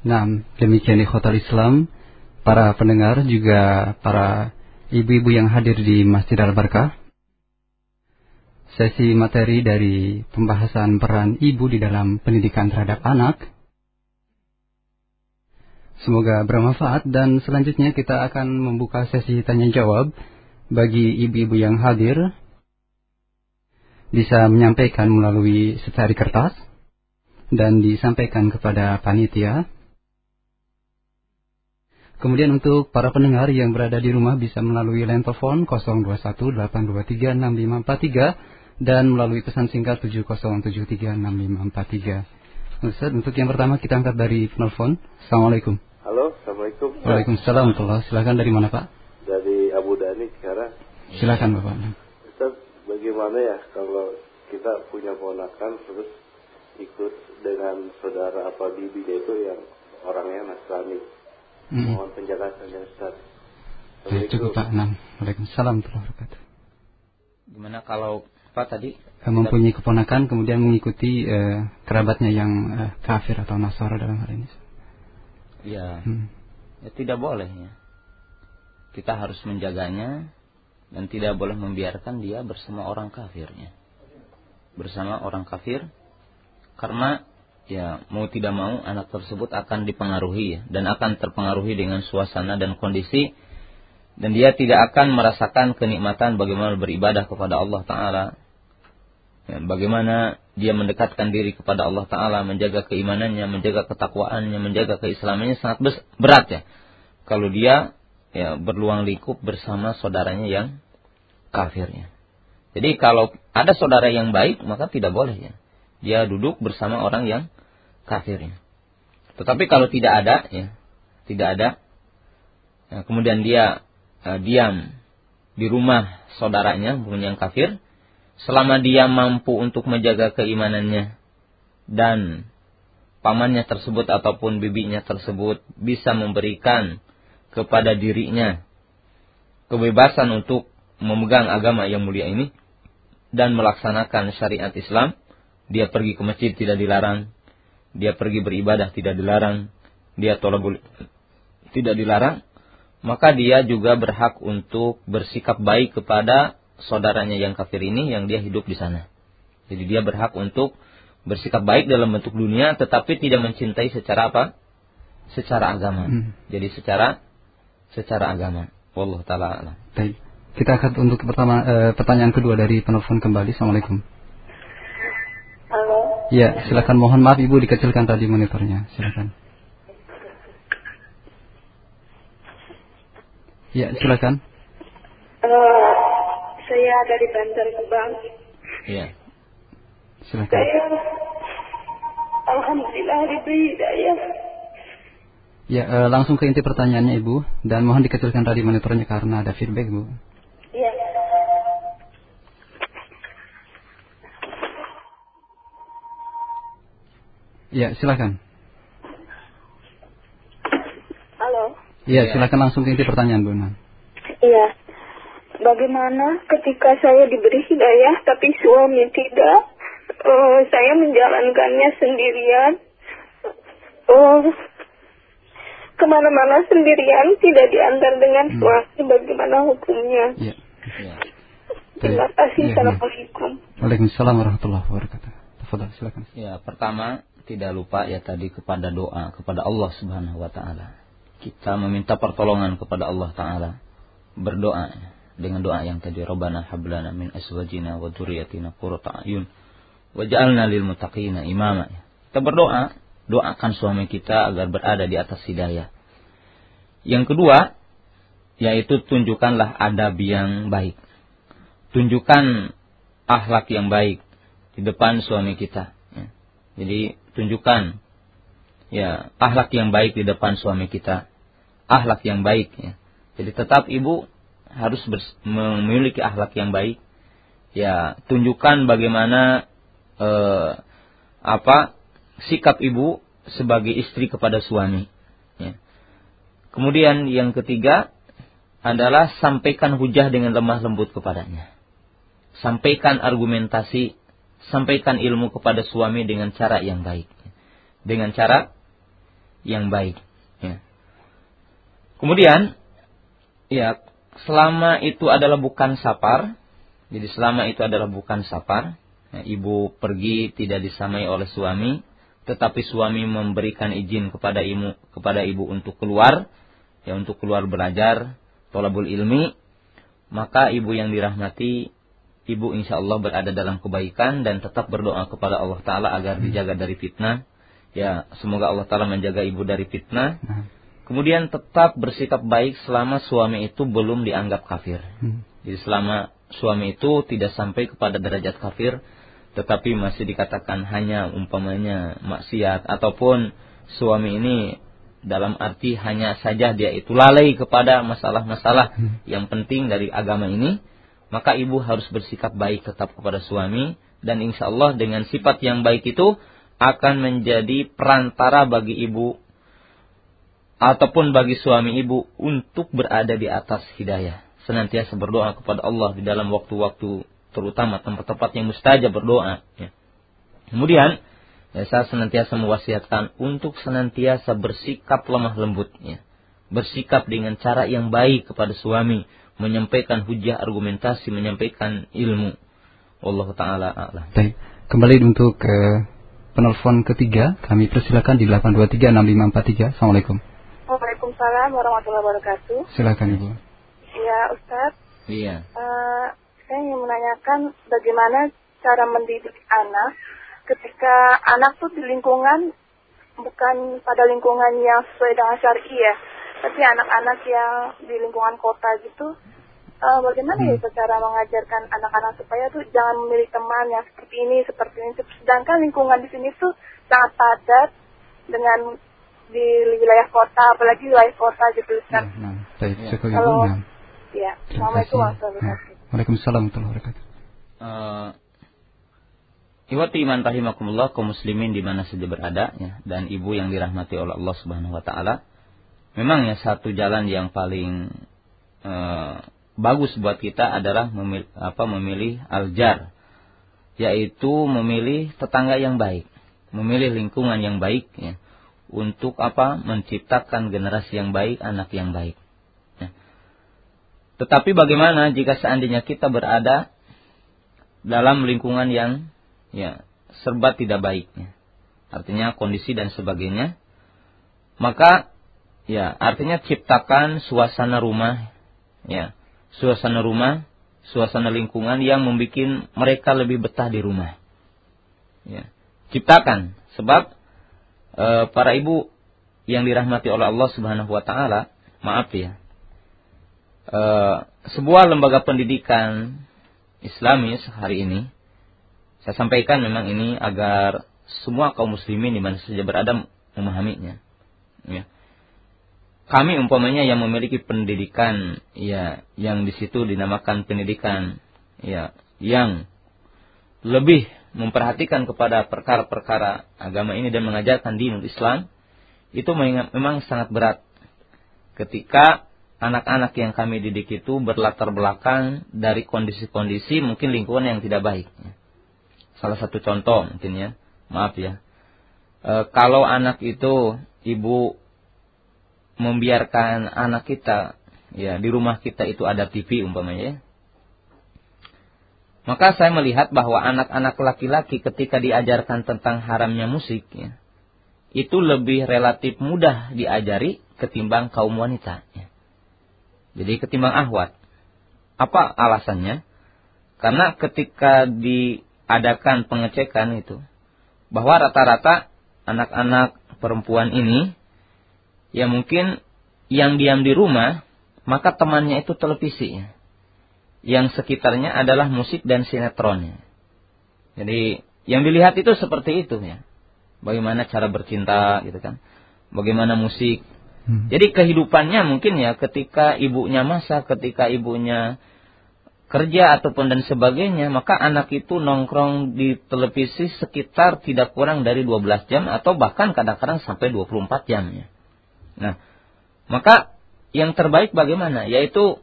Nah, demikian ikhwatal Islam, para pendengar juga para ibu-ibu yang hadir di Masjid Al-Barkah. Sesi materi dari pembahasan peran ibu di dalam pendidikan terhadap anak. Semoga bermanfaat dan selanjutnya kita akan membuka sesi tanya jawab bagi ibu-ibu yang hadir bisa menyampaikan melalui secari kertas dan disampaikan kepada panitia Kemudian untuk para pendengar yang berada di rumah bisa melalui line telepon 0218236543 dan melalui pesan singkat 70736543. Ustaz, untuk yang pertama kita angkat dari penelpon. Assalamualaikum. Halo, Assalamualaikum. Waalaikumsalam warahmatullahi Silakan dari mana Pak? Dari Abu Dhani sekarang. Silakan Bapak. Ustaz, bagaimana ya kalau kita punya ponakan terus ikut dengan saudara apa bibinya itu yang orangnya Nasrani Hmm. Mohon penjelasannya Ustaz. Ya, cukup Pak. Nah, Waalaikumsalam wabarakatuh. Gimana kalau Pak tadi eh, mempunyai keponakan kemudian mengikuti uh, kerabatnya yang uh, kafir atau nasara dalam hal ini? Ya, hmm. ya tidak boleh ya. Kita harus menjaganya dan tidak boleh membiarkan dia bersama orang kafirnya. Bersama orang kafir karena ya mau tidak mau anak tersebut akan dipengaruhi ya, dan akan terpengaruhi dengan suasana dan kondisi dan dia tidak akan merasakan kenikmatan bagaimana beribadah kepada Allah Taala. Ya, bagaimana dia mendekatkan diri kepada Allah Taala menjaga keimanannya menjaga ketakwaannya menjaga keislamannya sangat berat ya. Kalau dia ya berluang lingkup bersama saudaranya yang kafirnya. Jadi kalau ada saudara yang baik maka tidak boleh ya. Dia duduk bersama orang yang kafirnya. Tetapi kalau tidak ada, ya, tidak ada, ya, kemudian dia uh, diam di rumah saudaranya, yang kafir, selama dia mampu untuk menjaga keimanannya dan pamannya tersebut ataupun bibinya tersebut bisa memberikan kepada dirinya kebebasan untuk memegang agama yang mulia ini dan melaksanakan syariat Islam, dia pergi ke masjid tidak dilarang, dia pergi beribadah tidak dilarang, dia tolabul tidak dilarang, maka dia juga berhak untuk bersikap baik kepada saudaranya yang kafir ini yang dia hidup di sana. Jadi dia berhak untuk bersikap baik dalam bentuk dunia tetapi tidak mencintai secara apa? Secara agama. Hmm. Jadi secara secara agama. Wallahu taala Baik. Kita akan untuk pertama eh, pertanyaan kedua dari penelpon kembali. Assalamualaikum. Ya, silakan mohon maaf Ibu dikecilkan tadi monitornya. Silakan. Ya, silakan. Uh, saya dari Banjar Gebang. Iya. Silakan. Saya Alhamdulillah diberi hidayah. Ya, uh, langsung ke inti pertanyaannya Ibu dan mohon dikecilkan tadi monitornya karena ada feedback Bu. Ya, silakan. Halo. Iya, ya. silakan langsung ke inti pertanyaan, Bu. Iya. Bagaimana ketika saya diberi hidayah tapi suami tidak? Uh, saya menjalankannya sendirian. Uh, ke mana-mana sendirian, tidak diantar dengan hmm. suami. Bagaimana hukumnya? Iya. Ya. Terima kasih. Ya, Assalamualaikum. Ya. Waalaikumsalam warahmatullahi wabarakatuh. silakan. Ya, pertama tidak lupa ya tadi kepada doa kepada Allah Subhanahu wa taala. Kita meminta pertolongan kepada Allah taala. Berdoa dengan doa yang tadi Rabbana hablana min aswajina wa dzurriyyatina qurrata ayun waj'alna lil muttaqina imama. Kita berdoa, doakan suami kita agar berada di atas hidayah. Yang kedua, yaitu tunjukkanlah adab yang baik. Tunjukkan akhlak yang baik di depan suami kita. Ya. Jadi tunjukkan ya akhlak yang baik di depan suami kita. Akhlak yang baik ya. Jadi tetap ibu harus memiliki akhlak yang baik. Ya tunjukkan bagaimana eh, apa sikap ibu sebagai istri kepada suami ya. kemudian yang ketiga adalah sampaikan hujah dengan lemah lembut kepadanya. Sampaikan argumentasi sampaikan ilmu kepada suami dengan cara yang baik. Dengan cara yang baik. Ya. Kemudian, ya selama itu adalah bukan sapar, jadi selama itu adalah bukan sapar, ya, ibu pergi tidak disamai oleh suami, tetapi suami memberikan izin kepada ibu kepada ibu untuk keluar, ya untuk keluar belajar, tolabul ilmi, maka ibu yang dirahmati, ibu insya Allah berada dalam kebaikan dan tetap berdoa kepada Allah Taala agar dijaga dari fitnah. Ya, semoga Allah Taala menjaga ibu dari fitnah. Nah. Kemudian tetap bersikap baik selama suami itu belum dianggap kafir. Hmm. Jadi selama suami itu tidak sampai kepada derajat kafir, tetapi masih dikatakan hanya umpamanya maksiat ataupun suami ini dalam arti hanya saja dia itu lalai kepada masalah-masalah hmm. yang penting dari agama ini, maka ibu harus bersikap baik tetap kepada suami dan insya Allah dengan sifat yang baik itu akan menjadi perantara bagi ibu ataupun bagi suami ibu untuk berada di atas hidayah. Senantiasa berdoa kepada Allah di dalam waktu-waktu terutama tempat-tempat yang mustajab berdoa. Ya. Kemudian ya, saya senantiasa mewasiatkan untuk senantiasa bersikap lemah lembut. Ya. Bersikap dengan cara yang baik kepada suami. Menyampaikan hujah argumentasi, menyampaikan ilmu. Allah Ta'ala a'lam. Baik. Kembali untuk ke penelpon ketiga. Kami persilakan di 8236543. Assalamualaikum. Waalaikumsalam warahmatullahi wabarakatuh. Silakan Ibu. Iya, Ustaz. Iya. Uh, saya ingin menanyakan bagaimana cara mendidik anak ketika anak tuh di lingkungan bukan pada lingkungan yang sesuai dengan syari ya, tapi anak-anak yang di lingkungan kota gitu. Uh, bagaimana ya hmm. ya cara mengajarkan anak-anak supaya tuh jangan memilih teman yang seperti ini, seperti ini. Sedangkan lingkungan di sini tuh sangat padat dengan di wilayah kota, apalagi wilayah kota gitu kan. Nah, baik, ya. Kalau, ya, Assalamualaikum warahmatullahi wabarakatuh. Waalaikumsalam warahmatullahi wabarakatuh. Uh, Iwati iman rahimakumullah kaum muslimin di mana saja berada ya dan ibu yang dirahmati oleh Allah Subhanahu wa taala. Memang ya satu jalan yang paling uh, bagus buat kita adalah memilih, apa memilih aljar yaitu memilih tetangga yang baik, memilih lingkungan yang baik ya untuk apa menciptakan generasi yang baik, anak yang baik. Ya. Tetapi bagaimana jika seandainya kita berada dalam lingkungan yang ya serba tidak baik, ya. artinya kondisi dan sebagainya, maka ya artinya ciptakan suasana rumah, ya suasana rumah, suasana lingkungan yang membuat mereka lebih betah di rumah. Ya. Ciptakan, sebab e, para ibu yang dirahmati oleh Allah Subhanahu wa taala, maaf ya. E, sebuah lembaga pendidikan Islamis hari ini saya sampaikan memang ini agar semua kaum muslimin di mana saja berada memahaminya. Ya. Kami umpamanya yang memiliki pendidikan ya yang di situ dinamakan pendidikan ya yang lebih memperhatikan kepada perkara-perkara agama ini dan mengajarkan dinul Islam itu memang sangat berat ketika anak-anak yang kami didik itu berlatar belakang dari kondisi-kondisi mungkin lingkungan yang tidak baik. Salah satu contoh mungkin ya, maaf ya. E, kalau anak itu ibu membiarkan anak kita ya di rumah kita itu ada TV umpamanya ya, maka saya melihat bahwa anak-anak laki-laki ketika diajarkan tentang haramnya musik, ya, itu lebih relatif mudah diajari ketimbang kaum wanita. Ya. Jadi ketimbang ahwat. Apa alasannya? Karena ketika diadakan pengecekan itu, bahwa rata-rata anak-anak perempuan ini, ya mungkin yang diam di rumah, maka temannya itu televisi. Ya yang sekitarnya adalah musik dan sinetronnya. Jadi yang dilihat itu seperti itu ya. Bagaimana cara bercinta gitu kan. Bagaimana musik. Hmm. Jadi kehidupannya mungkin ya ketika ibunya masak, ketika ibunya kerja ataupun dan sebagainya, maka anak itu nongkrong di televisi sekitar tidak kurang dari 12 jam atau bahkan kadang-kadang sampai 24 jam ya. Nah, maka yang terbaik bagaimana? Yaitu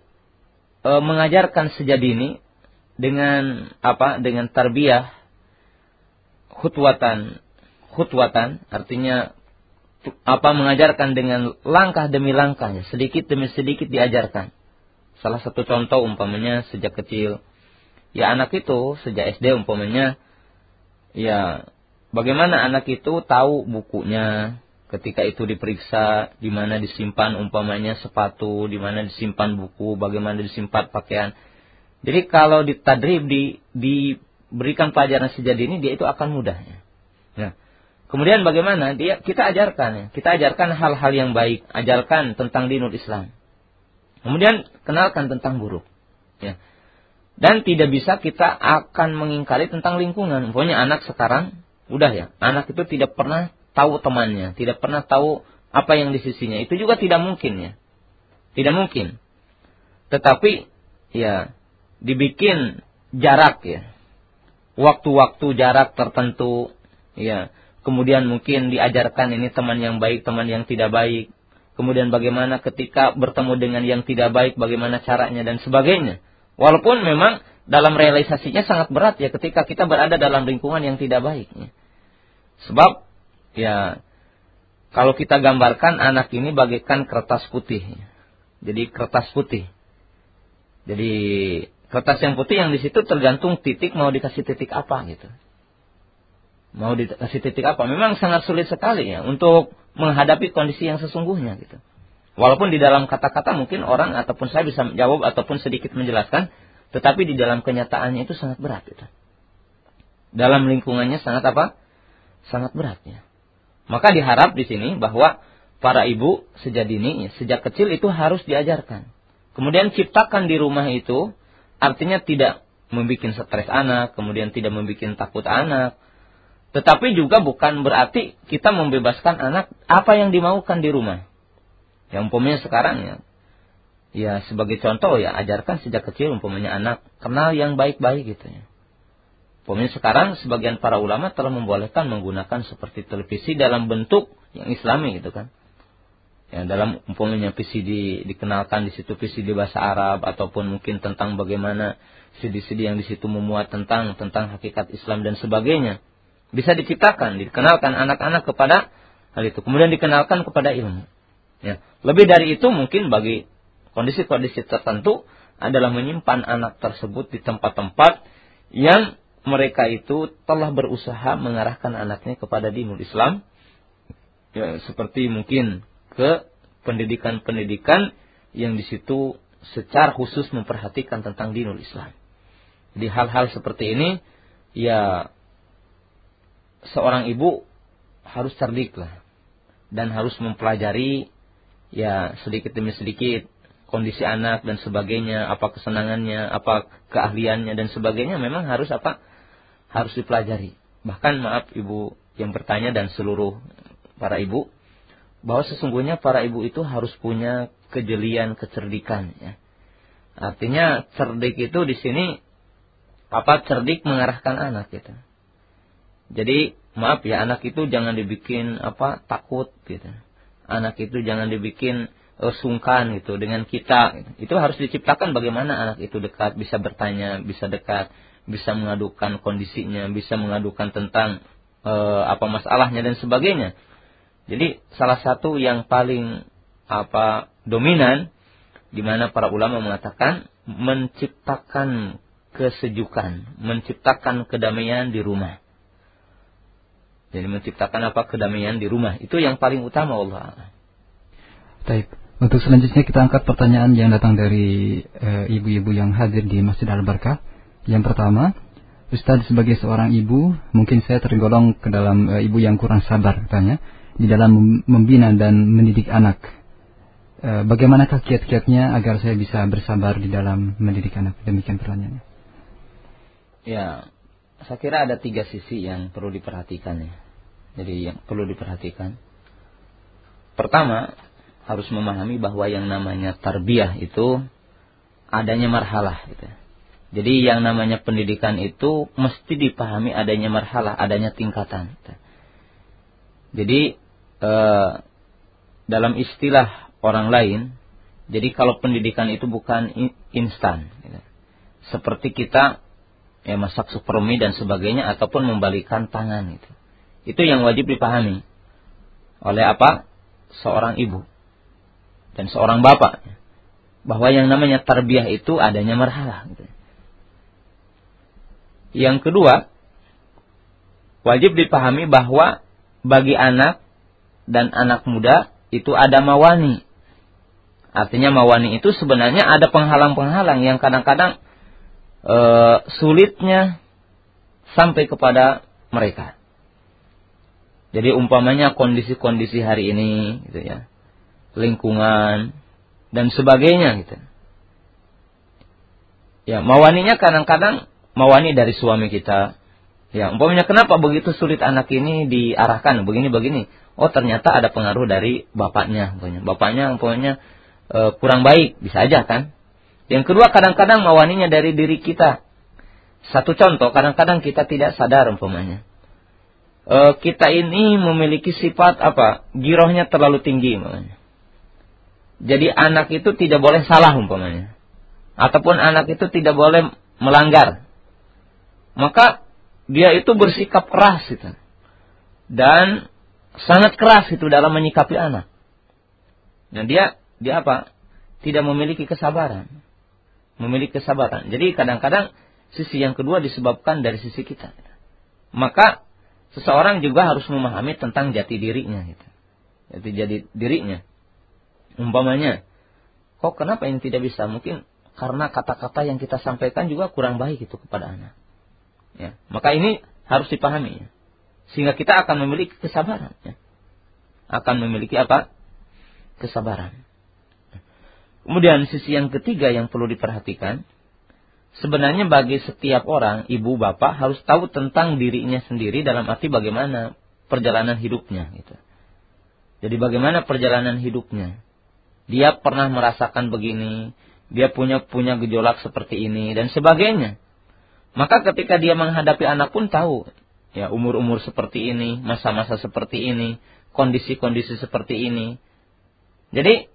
e, mengajarkan sejak dini dengan apa? Dengan tarbiyah khutwatan khutwatan artinya apa mengajarkan dengan langkah demi langkahnya, sedikit demi sedikit diajarkan. Salah satu contoh umpamanya sejak kecil, ya anak itu sejak SD umpamanya, ya bagaimana anak itu tahu bukunya, ketika itu diperiksa di mana disimpan umpamanya sepatu, di mana disimpan buku, bagaimana disimpan pakaian. Jadi kalau ditadrib di diberikan pelajaran sejak dini dia itu akan mudahnya. Nah, Kemudian bagaimana? Dia kita ajarkan ya. Kita ajarkan hal-hal yang baik, ajarkan tentang dinul Islam. Kemudian kenalkan tentang buruk. Ya. Dan tidak bisa kita akan mengingkari tentang lingkungan. Pokoknya anak sekarang udah ya, anak itu tidak pernah tahu temannya, tidak pernah tahu apa yang di sisinya. Itu juga tidak mungkin ya. Tidak mungkin. Tetapi ya dibikin jarak ya. Waktu-waktu jarak tertentu ya kemudian mungkin diajarkan ini teman yang baik, teman yang tidak baik, kemudian bagaimana ketika bertemu dengan yang tidak baik, bagaimana caranya dan sebagainya. Walaupun memang dalam realisasinya sangat berat ya ketika kita berada dalam lingkungan yang tidak baik. Ya. Sebab ya kalau kita gambarkan anak ini bagaikan kertas putih. Jadi kertas putih. Jadi kertas yang putih yang di situ tergantung titik mau dikasih titik apa gitu mau dikasih titik apa memang sangat sulit sekali ya untuk menghadapi kondisi yang sesungguhnya gitu. Walaupun di dalam kata-kata mungkin orang ataupun saya bisa menjawab ataupun sedikit menjelaskan, tetapi di dalam kenyataannya itu sangat berat gitu. Dalam lingkungannya sangat apa? Sangat berat ya. Maka diharap di sini bahwa para ibu sejak dini, sejak kecil itu harus diajarkan. Kemudian ciptakan di rumah itu artinya tidak membuat stres anak, kemudian tidak membuat takut anak, tetapi juga bukan berarti kita membebaskan anak apa yang dimaukan di rumah. Yang umpamanya sekarang ya, ya sebagai contoh ya ajarkan sejak kecil umpamanya anak kenal yang baik-baik gitu ya. Umpamanya sekarang sebagian para ulama telah membolehkan menggunakan seperti televisi dalam bentuk yang islami gitu kan. Ya, dalam umpamanya VCD dikenalkan di situ VCD bahasa Arab ataupun mungkin tentang bagaimana CD-CD yang di situ memuat tentang tentang hakikat Islam dan sebagainya bisa diciptakan, dikenalkan anak-anak kepada hal itu. Kemudian dikenalkan kepada ilmu. Ya. Lebih dari itu mungkin bagi kondisi-kondisi tertentu adalah menyimpan anak tersebut di tempat-tempat yang mereka itu telah berusaha mengarahkan anaknya kepada dinul Islam. Ya, seperti mungkin ke pendidikan-pendidikan yang di situ secara khusus memperhatikan tentang dinul Islam. Jadi hal-hal seperti ini ya seorang ibu harus cerdik lah dan harus mempelajari ya sedikit demi sedikit kondisi anak dan sebagainya, apa kesenangannya, apa keahliannya dan sebagainya memang harus apa? Harus dipelajari. Bahkan maaf ibu yang bertanya dan seluruh para ibu bahwa sesungguhnya para ibu itu harus punya kejelian, kecerdikan ya. Artinya cerdik itu di sini apa cerdik mengarahkan anak gitu. Jadi maaf ya anak itu jangan dibikin apa takut gitu. Anak itu jangan dibikin uh, sungkan gitu dengan kita. Gitu. Itu harus diciptakan bagaimana anak itu dekat, bisa bertanya, bisa dekat, bisa mengadukan kondisinya, bisa mengadukan tentang uh, apa masalahnya dan sebagainya. Jadi salah satu yang paling apa dominan di mana para ulama mengatakan menciptakan kesejukan, menciptakan kedamaian di rumah. Jadi menciptakan apa kedamaian di rumah. Itu yang paling utama Allah. Baik. Untuk selanjutnya kita angkat pertanyaan yang datang dari eh, ibu-ibu e, yang hadir di Masjid Al-Barkah. Yang pertama, Ustaz sebagai seorang ibu, mungkin saya tergolong ke dalam e, ibu yang kurang sabar katanya di dalam membina dan mendidik anak. E, bagaimanakah kiat-kiatnya agar saya bisa bersabar di dalam mendidik anak? Demikian pertanyaannya. Ya, saya kira ada tiga sisi yang perlu diperhatikan ya. Jadi yang perlu diperhatikan. Pertama, harus memahami bahwa yang namanya tarbiyah itu adanya marhalah gitu. Jadi yang namanya pendidikan itu mesti dipahami adanya marhalah, adanya tingkatan. Jadi eh, dalam istilah orang lain, jadi kalau pendidikan itu bukan instan. Gitu. Seperti kita ya masak supermi dan sebagainya ataupun membalikan tangan itu. Itu yang wajib dipahami. oleh apa? Seorang ibu dan seorang bapak bahwa yang namanya tarbiyah itu adanya marhalah. Gitu. Yang kedua, wajib dipahami bahwa bagi anak dan anak muda itu ada mawani. Artinya mawani itu sebenarnya ada penghalang-penghalang yang kadang-kadang e, sulitnya sampai kepada mereka. Jadi umpamanya kondisi-kondisi hari ini gitu ya. Lingkungan dan sebagainya gitu. Ya, mawaninya kadang-kadang mawani dari suami kita. Ya, umpamanya kenapa begitu sulit anak ini diarahkan begini begini? Oh, ternyata ada pengaruh dari bapaknya, umpamanya. Bapaknya umpamanya e, kurang baik, bisa aja kan? Yang kedua kadang-kadang mawaninya dari diri kita. Satu contoh, kadang-kadang kita tidak sadar umpamanya e, kita ini memiliki sifat apa? Girohnya terlalu tinggi umpamanya. Jadi anak itu tidak boleh salah umpamanya. Ataupun anak itu tidak boleh melanggar. Maka dia itu bersikap keras itu. Dan sangat keras itu dalam menyikapi anak. Nah dia dia apa? Tidak memiliki kesabaran. Memiliki kesabaran. Jadi kadang-kadang sisi yang kedua disebabkan dari sisi kita. Maka seseorang juga harus memahami tentang jati dirinya gitu. Jati jadi dirinya. Umpamanya, kok kenapa ini tidak bisa? Mungkin karena kata-kata yang kita sampaikan juga kurang baik itu kepada anak. Ya, maka ini harus dipahami ya. Sehingga kita akan memiliki kesabaran ya. Akan memiliki apa? Kesabaran. Kemudian sisi yang ketiga yang perlu diperhatikan sebenarnya bagi setiap orang, ibu bapak harus tahu tentang dirinya sendiri dalam arti bagaimana perjalanan hidupnya gitu. Jadi bagaimana perjalanan hidupnya? Dia pernah merasakan begini, dia punya punya gejolak seperti ini dan sebagainya. Maka ketika dia menghadapi anak pun tahu, ya umur-umur seperti ini, masa-masa seperti ini, kondisi-kondisi seperti ini. Jadi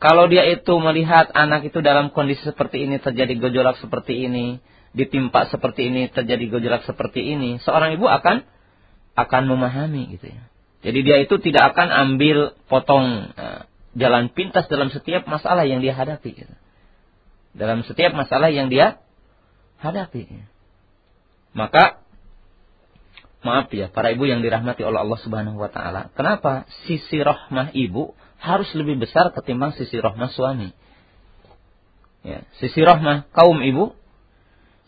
kalau dia itu melihat anak itu dalam kondisi seperti ini, terjadi gejolak seperti ini, ditimpa seperti ini, terjadi gejolak seperti ini, seorang ibu akan akan memahami gitu ya. Jadi dia itu tidak akan ambil potong uh, jalan pintas dalam setiap masalah yang dia hadapi gitu. Dalam setiap masalah yang dia hadapi. Gitu. Maka maaf ya para ibu yang dirahmati oleh Allah Subhanahu wa taala. Kenapa sisi rahmah ibu harus lebih besar ketimbang sisi rahmah suami. Ya, sisi rahmah kaum ibu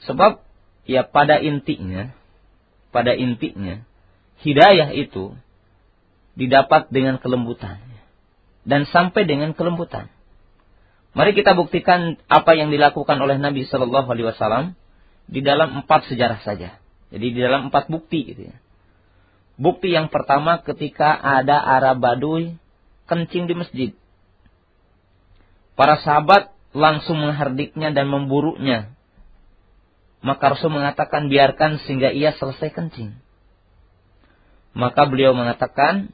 sebab ya pada intinya pada intinya hidayah itu didapat dengan kelembutan dan sampai dengan kelembutan. Mari kita buktikan apa yang dilakukan oleh Nabi Shallallahu Alaihi Wasallam di dalam empat sejarah saja. Jadi di dalam empat bukti gitu ya. Bukti yang pertama ketika ada Arab Baduy kencing di masjid. Para sahabat langsung menghardiknya dan memburunya. Maka Rasul mengatakan biarkan sehingga ia selesai kencing. Maka beliau mengatakan,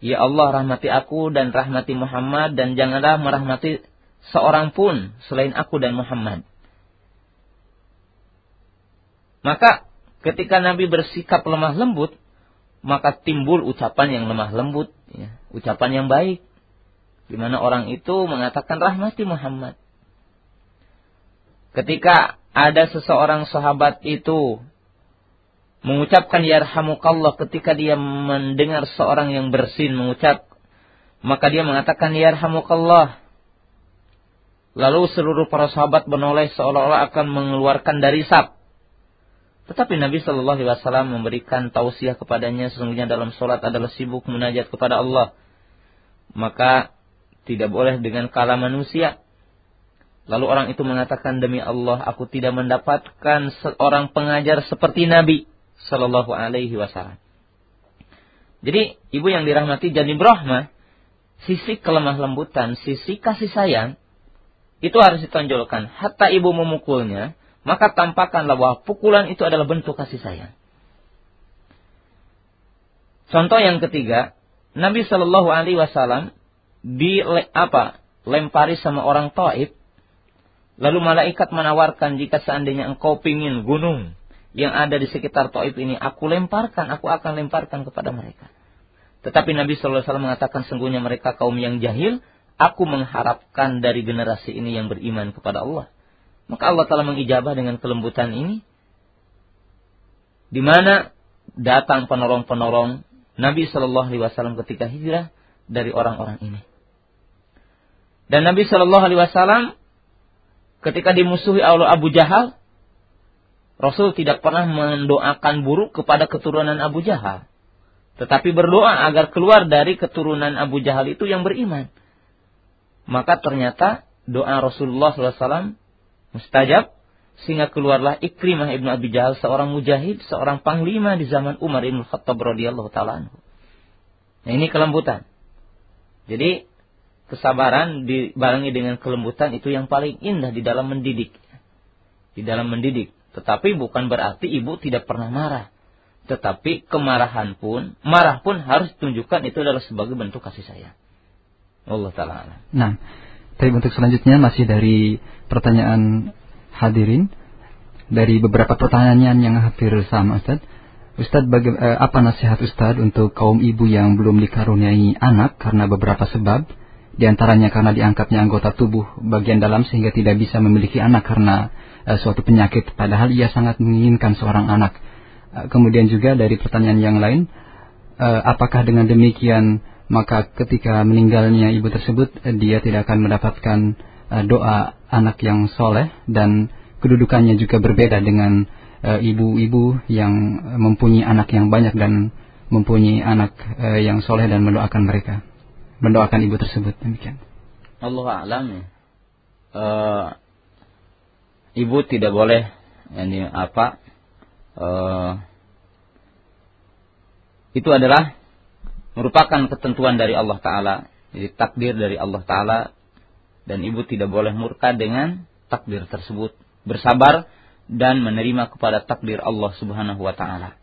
Ya Allah rahmati aku dan rahmati Muhammad dan janganlah merahmati seorang pun selain aku dan Muhammad. Maka ketika Nabi bersikap lemah lembut, maka timbul ucapan yang lemah lembut, ya, ucapan yang baik, di mana orang itu mengatakan rahmati Muhammad. Ketika ada seseorang sahabat itu mengucapkan yarhamukallah ketika dia mendengar seorang yang bersin mengucap maka dia mengatakan yarhamukallah. Lalu seluruh para sahabat menoleh seolah-olah akan mengeluarkan dari sab tetapi Nabi Shallallahu Alaihi Wasallam memberikan tausiah kepadanya sesungguhnya dalam sholat adalah sibuk munajat kepada Allah. Maka tidak boleh dengan kala manusia. Lalu orang itu mengatakan demi Allah aku tidak mendapatkan seorang pengajar seperti Nabi Shallallahu Alaihi Wasallam. Jadi ibu yang dirahmati jadi Brahma, sisi kelemah lembutan, sisi kasih sayang itu harus ditonjolkan. Hatta ibu memukulnya, maka tampakkanlah bahwa pukulan itu adalah bentuk kasih sayang. Contoh yang ketiga, Nabi Shallallahu Alaihi Wasallam di apa lempari sama orang Taib, lalu malaikat menawarkan jika seandainya engkau pingin gunung yang ada di sekitar Taib ini, aku lemparkan, aku akan lemparkan kepada mereka. Tetapi Nabi Shallallahu Alaihi Wasallam mengatakan sungguhnya mereka kaum yang jahil. Aku mengharapkan dari generasi ini yang beriman kepada Allah. Maka Allah telah mengijabah dengan kelembutan ini. Di mana datang penolong-penolong Nabi Shallallahu Alaihi Wasallam ketika hijrah dari orang-orang ini. Dan Nabi Shallallahu Alaihi Wasallam ketika dimusuhi oleh Abu Jahal, Rasul tidak pernah mendoakan buruk kepada keturunan Abu Jahal. Tetapi berdoa agar keluar dari keturunan Abu Jahal itu yang beriman. Maka ternyata doa Rasulullah SAW mustajab. Sehingga keluarlah Ikrimah ibnu Abi Jahal, seorang mujahid, seorang panglima di zaman Umar ibn Khattab radhiyallahu taala Nah, ini kelembutan. Jadi kesabaran dibarengi dengan kelembutan itu yang paling indah di dalam mendidik. Di dalam mendidik. Tetapi bukan berarti ibu tidak pernah marah. Tetapi kemarahan pun, marah pun harus tunjukkan itu adalah sebagai bentuk kasih sayang. Allah Ta'ala. Nah, tapi untuk selanjutnya masih dari pertanyaan hadirin. Dari beberapa pertanyaan yang hampir sama Ustaz. Ustaz, baga- eh, apa nasihat Ustaz untuk kaum ibu yang belum dikaruniai anak karena beberapa sebab? Di antaranya karena diangkatnya anggota tubuh bagian dalam sehingga tidak bisa memiliki anak karena uh, suatu penyakit padahal ia sangat menginginkan seorang anak. Uh, kemudian juga dari pertanyaan yang lain, uh, apakah dengan demikian maka ketika meninggalnya ibu tersebut uh, dia tidak akan mendapatkan uh, doa anak yang soleh dan kedudukannya juga berbeda dengan ibu-ibu uh, yang mempunyai anak yang banyak dan mempunyai anak uh, yang soleh dan mendoakan mereka, mendoakan ibu tersebut demikian. Allah alam. Uh, ibu tidak boleh ini apa uh, itu adalah merupakan ketentuan dari Allah Taala jadi takdir dari Allah Taala dan ibu tidak boleh murka dengan takdir tersebut bersabar dan menerima kepada takdir Allah Subhanahu wa taala.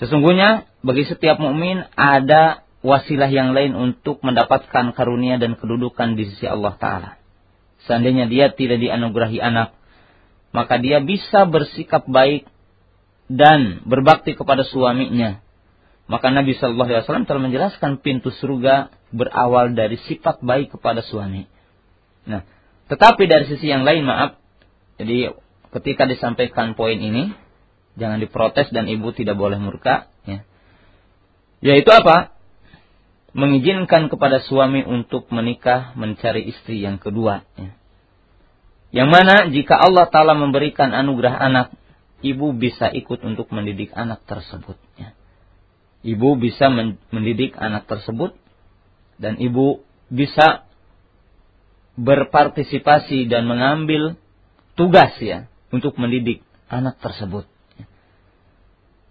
Sesungguhnya bagi setiap mukmin ada wasilah yang lain untuk mendapatkan karunia dan kedudukan di sisi Allah taala. Seandainya dia tidak dianugerahi anak, maka dia bisa bersikap baik dan berbakti kepada suaminya. Maka Nabi Shallallahu Alaihi Wasallam telah menjelaskan pintu surga berawal dari sifat baik kepada suami. Nah, tetapi dari sisi yang lain maaf, jadi ketika disampaikan poin ini, jangan diprotes dan ibu tidak boleh murka. Ya. Yaitu apa? mengizinkan kepada suami untuk menikah mencari istri yang kedua. Ya. Yang mana jika Allah Ta'ala memberikan anugerah anak, ibu bisa ikut untuk mendidik anak tersebut. Ya. Ibu bisa mendidik anak tersebut dan ibu bisa berpartisipasi dan mengambil tugas ya untuk mendidik anak tersebut. Ya.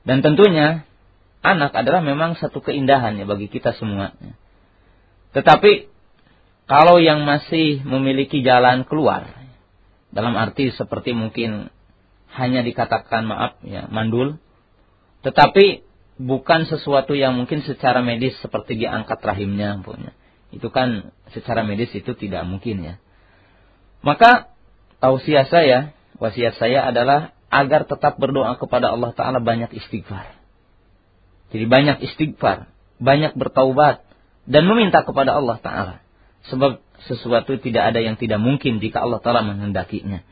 Dan tentunya anak adalah memang satu keindahan ya bagi kita semua. Tetapi kalau yang masih memiliki jalan keluar, dalam arti seperti mungkin hanya dikatakan maaf ya mandul, tetapi bukan sesuatu yang mungkin secara medis seperti diangkat rahimnya punya. Itu kan secara medis itu tidak mungkin ya. Maka tausiah saya, wasiat saya adalah agar tetap berdoa kepada Allah Ta'ala banyak istighfar jadi banyak istighfar, banyak bertaubat dan meminta kepada Allah Taala. Sebab sesuatu tidak ada yang tidak mungkin jika Allah Taala menghendakinya.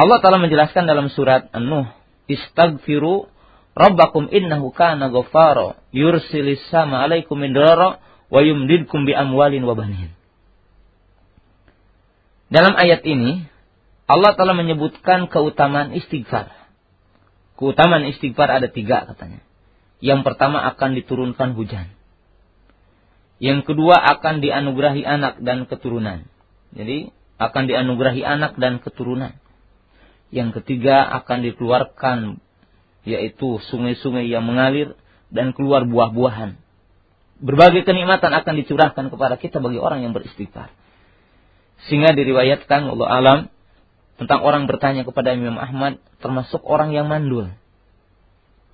Allah Taala menjelaskan dalam surat An-Nuh, "Istaghfiru rabbakum innahu kana ghaffara, yursilis sama alaikum midrara wa yumdidkum bi amwalin wa banin." Dalam ayat ini Allah telah menyebutkan keutamaan istighfar. Keutamaan istighfar ada tiga katanya. Yang pertama akan diturunkan hujan. Yang kedua akan dianugerahi anak dan keturunan. Jadi akan dianugerahi anak dan keturunan. Yang ketiga akan dikeluarkan yaitu sungai-sungai yang mengalir dan keluar buah-buahan. Berbagai kenikmatan akan dicurahkan kepada kita bagi orang yang beristighfar. Sehingga diriwayatkan Allah alam tentang orang bertanya kepada Imam Ahmad termasuk orang yang mandul.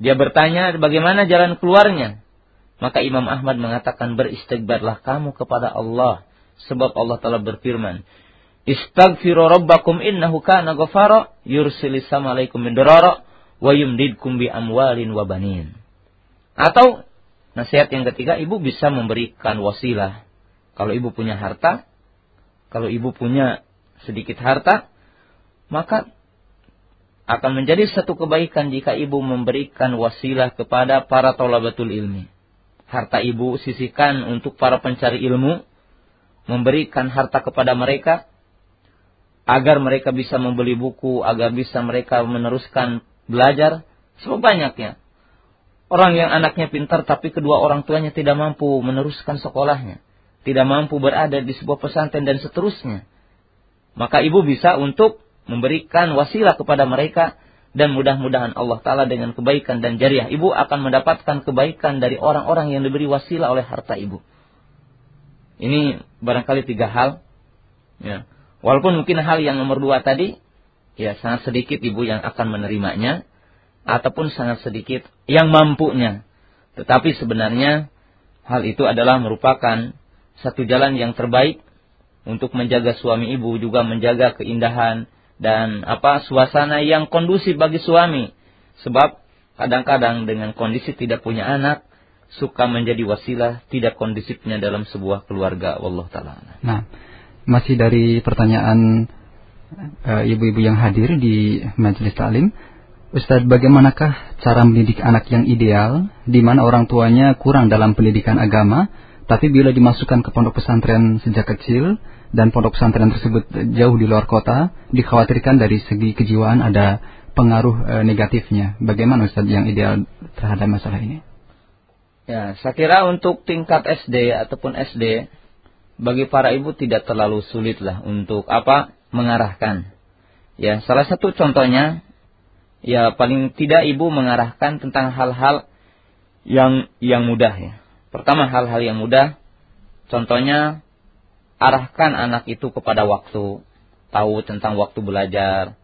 Dia bertanya bagaimana jalan keluarnya. Maka Imam Ahmad mengatakan beristighbarlah kamu kepada Allah. Sebab Allah telah berfirman. Istaghfiru rabbakum innahu kana ghafara yursilis sama alaikum wa yumdidkum bi amwalin wa banin. Atau nasihat yang ketiga, ibu bisa memberikan wasilah. Kalau ibu punya harta, kalau ibu punya sedikit harta, maka akan menjadi satu kebaikan jika ibu memberikan wasilah kepada para tolabatul ilmi. Harta ibu sisihkan untuk para pencari ilmu, memberikan harta kepada mereka, agar mereka bisa membeli buku, agar bisa mereka meneruskan belajar, sebab banyaknya. Orang yang anaknya pintar tapi kedua orang tuanya tidak mampu meneruskan sekolahnya, tidak mampu berada di sebuah pesantren dan seterusnya. Maka ibu bisa untuk memberikan wasilah kepada mereka dan mudah-mudahan Allah Ta'ala dengan kebaikan dan jariah ibu akan mendapatkan kebaikan dari orang-orang yang diberi wasilah oleh harta ibu. Ini barangkali tiga hal. Ya. Walaupun mungkin hal yang nomor dua tadi, ya sangat sedikit ibu yang akan menerimanya, ataupun sangat sedikit yang mampunya. Tetapi sebenarnya hal itu adalah merupakan satu jalan yang terbaik untuk menjaga suami ibu juga menjaga keindahan dan apa suasana yang kondusif bagi suami. Sebab kadang-kadang dengan kondisi tidak punya anak suka menjadi wasilah tidak kondusifnya dalam sebuah keluarga Allah taala. Nah, masih dari pertanyaan ibu-ibu uh, yang hadir di majelis taklim, Ustaz, bagaimanakah cara mendidik anak yang ideal di mana orang tuanya kurang dalam pendidikan agama, tapi bila dimasukkan ke pondok pesantren sejak kecil, dan pondok pesantren tersebut jauh di luar kota, dikhawatirkan dari segi kejiwaan ada pengaruh e, negatifnya. Bagaimana Ustaz yang ideal terhadap masalah ini? Ya, saya kira untuk tingkat SD ataupun SD bagi para ibu tidak terlalu sulit lah untuk apa mengarahkan. Ya, salah satu contohnya ya paling tidak ibu mengarahkan tentang hal-hal yang yang mudah ya. Pertama hal-hal yang mudah, contohnya arahkan anak itu kepada waktu, tahu tentang waktu belajar.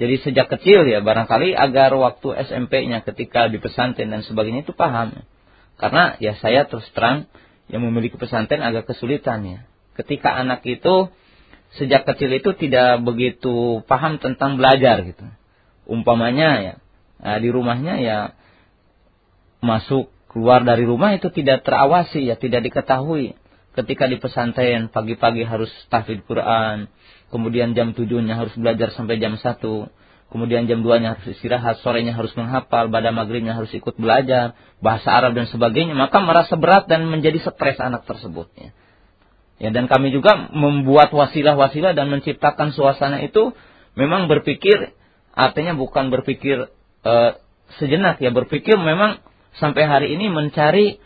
Jadi sejak kecil ya barangkali agar waktu SMP-nya ketika di pesantren dan sebagainya itu paham. Karena ya saya terus terang yang memiliki pesantren agak kesulitan ya. Ketika anak itu sejak kecil itu tidak begitu paham tentang belajar gitu. Umpamanya ya nah, di rumahnya ya masuk keluar dari rumah itu tidak terawasi ya tidak diketahui ketika di pesantren pagi-pagi harus tahfidz Quran, kemudian jam tujuhnya harus belajar sampai jam satu, kemudian jam duanya harus istirahat, sorenya harus menghafal, pada maghribnya harus ikut belajar, bahasa Arab dan sebagainya, maka merasa berat dan menjadi stres anak tersebut. Ya. Ya dan kami juga membuat wasilah-wasilah dan menciptakan suasana itu memang berpikir, artinya bukan berpikir uh, sejenak ya, berpikir memang sampai hari ini mencari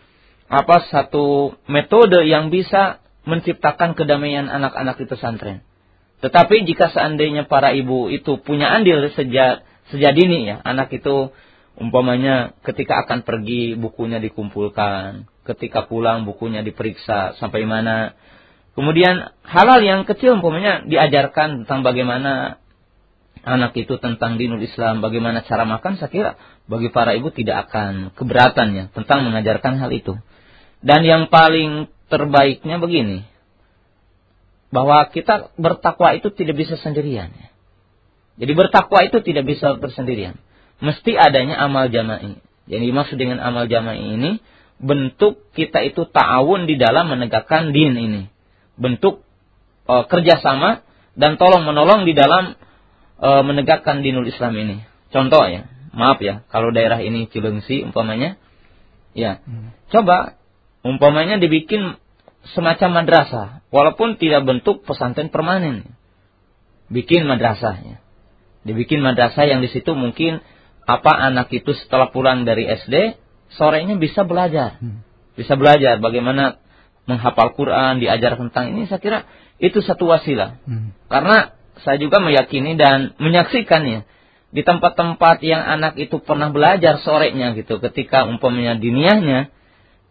apa satu metode yang bisa menciptakan kedamaian anak-anak di pesantren. Tetapi jika seandainya para ibu itu punya andil sejak sejak dini ya, anak itu umpamanya ketika akan pergi bukunya dikumpulkan, ketika pulang bukunya diperiksa sampai mana. Kemudian halal yang kecil umpamanya diajarkan tentang bagaimana anak itu tentang dinul Islam, bagaimana cara makan, saya kira bagi para ibu tidak akan keberatan ya tentang mengajarkan hal itu. Dan yang paling terbaiknya begini, bahwa kita bertakwa itu tidak bisa sendirian. Jadi bertakwa itu tidak bisa bersendirian. Mesti adanya amal jama'i. Jadi dimaksud dengan amal jama'i ini, bentuk kita itu ta'awun di dalam menegakkan din ini. Bentuk e, kerjasama dan tolong menolong di dalam e, menegakkan dinul Islam ini. Contoh ya, maaf ya, kalau daerah ini Cilengsi umpamanya, ya, hmm. coba Umpamanya dibikin semacam madrasah, walaupun tidak bentuk pesantren permanen. Bikin madrasahnya. Dibikin madrasah yang di situ mungkin apa anak itu setelah pulang dari SD, sorenya bisa belajar. Hmm. Bisa belajar bagaimana menghafal Quran, diajar tentang ini, saya kira itu satu wasilah. Hmm. Karena saya juga meyakini dan menyaksikannya di tempat-tempat yang anak itu pernah belajar sorenya gitu ketika umpamanya diniahnya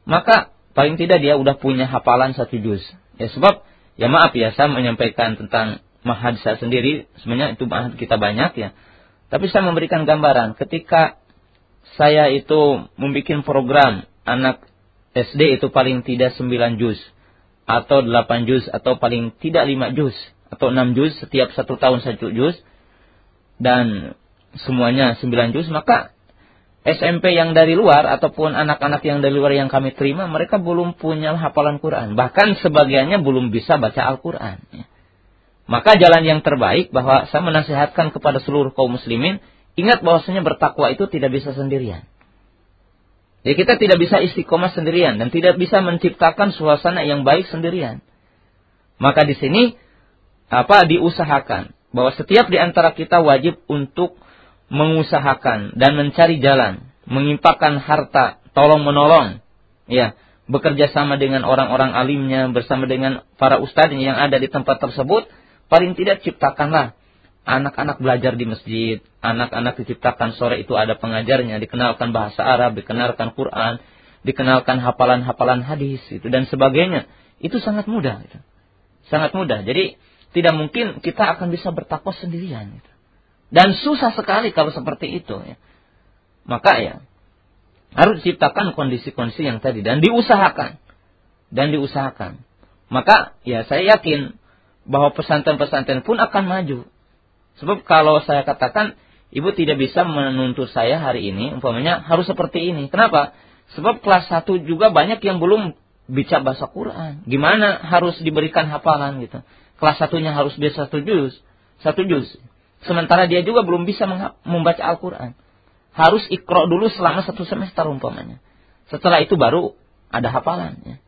maka paling tidak dia udah punya hafalan satu juz. Ya sebab ya maaf ya saya menyampaikan tentang mahad saya sendiri sebenarnya itu mahad kita banyak ya. Tapi saya memberikan gambaran ketika saya itu membuat program anak SD itu paling tidak 9 juz atau 8 juz atau paling tidak 5 juz atau 6 juz setiap satu tahun satu juz dan semuanya 9 juz maka SMP yang dari luar ataupun anak-anak yang dari luar yang kami terima, mereka belum punya hafalan Quran. Bahkan sebagiannya belum bisa baca Al-Quran. Ya. Maka jalan yang terbaik bahwa saya menasihatkan kepada seluruh kaum muslimin, ingat bahwasanya bertakwa itu tidak bisa sendirian. Jadi kita tidak bisa istiqomah sendirian dan tidak bisa menciptakan suasana yang baik sendirian. Maka di sini apa diusahakan bahwa setiap di antara kita wajib untuk mengusahakan dan mencari jalan, mengimpakkan harta, tolong menolong, ya, bekerja sama dengan orang-orang alimnya, bersama dengan para ustadz yang ada di tempat tersebut, paling tidak ciptakanlah anak-anak belajar di masjid, anak-anak diciptakan sore itu ada pengajarnya, dikenalkan bahasa Arab, dikenalkan Quran, dikenalkan hafalan-hafalan hadis itu dan sebagainya. Itu sangat mudah, itu. sangat mudah. Jadi tidak mungkin kita akan bisa bertakwa sendirian. Gitu. Dan susah sekali kalau seperti itu. Ya. Maka ya, harus diciptakan kondisi-kondisi yang tadi. Dan diusahakan. Dan diusahakan. Maka ya saya yakin bahwa pesantren-pesantren pun akan maju. Sebab kalau saya katakan, ibu tidak bisa menuntut saya hari ini, umpamanya harus seperti ini. Kenapa? Sebab kelas 1 juga banyak yang belum bicara bahasa Quran. Gimana harus diberikan hafalan gitu. Kelas satunya harus bisa satu juz. Satu juz. Sementara dia juga belum bisa membaca Al-Quran. Harus ikro dulu selama satu semester umpamanya. Setelah itu baru ada hafalannya.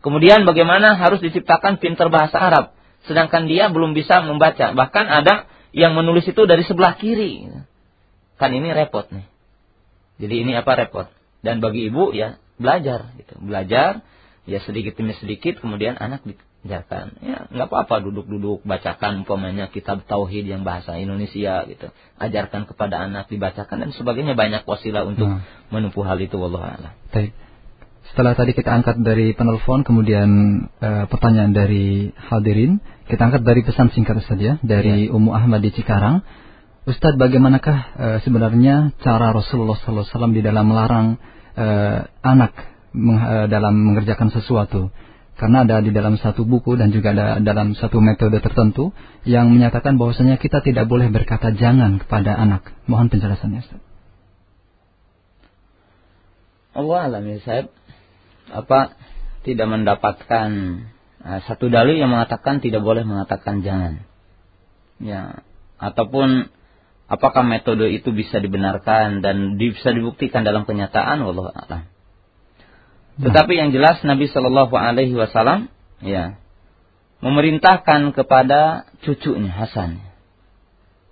Kemudian bagaimana harus diciptakan pinter bahasa Arab. Sedangkan dia belum bisa membaca. Bahkan ada yang menulis itu dari sebelah kiri. Kan ini repot nih. Jadi ini apa repot. Dan bagi ibu ya belajar. Gitu. Belajar ya sedikit demi sedikit kemudian anak ajarkan ya nggak apa-apa duduk-duduk bacakan umpamanya kitab tauhid yang bahasa Indonesia gitu ajarkan kepada anak dibacakan dan sebagainya banyak wasilah untuk hmm. menempuh hal itu wallah a'lam. Setelah tadi kita angkat dari penelpon kemudian e, pertanyaan dari hadirin kita angkat dari pesan singkat saja dari ya. Ummu Ahmad di Cikarang Ustadz bagaimanakah e, sebenarnya cara Rasulullah SAW di dalam melarang e, anak meng, e, dalam mengerjakan sesuatu karena ada di dalam satu buku dan juga ada dalam satu metode tertentu yang menyatakan bahwasanya kita tidak boleh berkata jangan kepada anak. Mohon penjelasannya, Ustaz. Allah alam ya, saya apa tidak mendapatkan uh, satu dalil yang mengatakan tidak boleh mengatakan jangan. Ya, ataupun apakah metode itu bisa dibenarkan dan bisa dibuktikan dalam kenyataan Allah alam. Tetapi yang jelas Nabi Shallallahu Alaihi Wasallam ya memerintahkan kepada cucunya Hasan.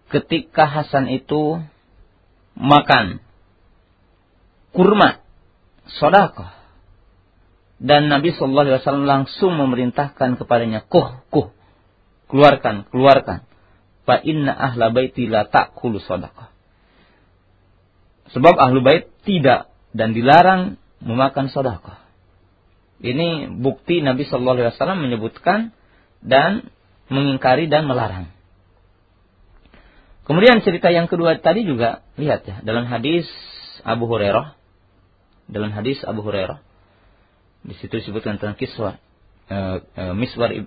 Ketika Hasan itu makan kurma sodakoh dan Nabi Shallallahu Alaihi Wasallam langsung memerintahkan kepadanya kuh kuh keluarkan keluarkan fa inna ahla baiti la ta'kulu sodakoh sebab ahlu bait tidak dan dilarang memakan sodakoh. Ini bukti Nabi Shallallahu Alaihi Wasallam menyebutkan dan mengingkari dan melarang. Kemudian cerita yang kedua tadi juga lihat ya dalam hadis Abu Hurairah dalam hadis Abu Hurairah di situ disebutkan tentang kiswah e, e, Miswar e,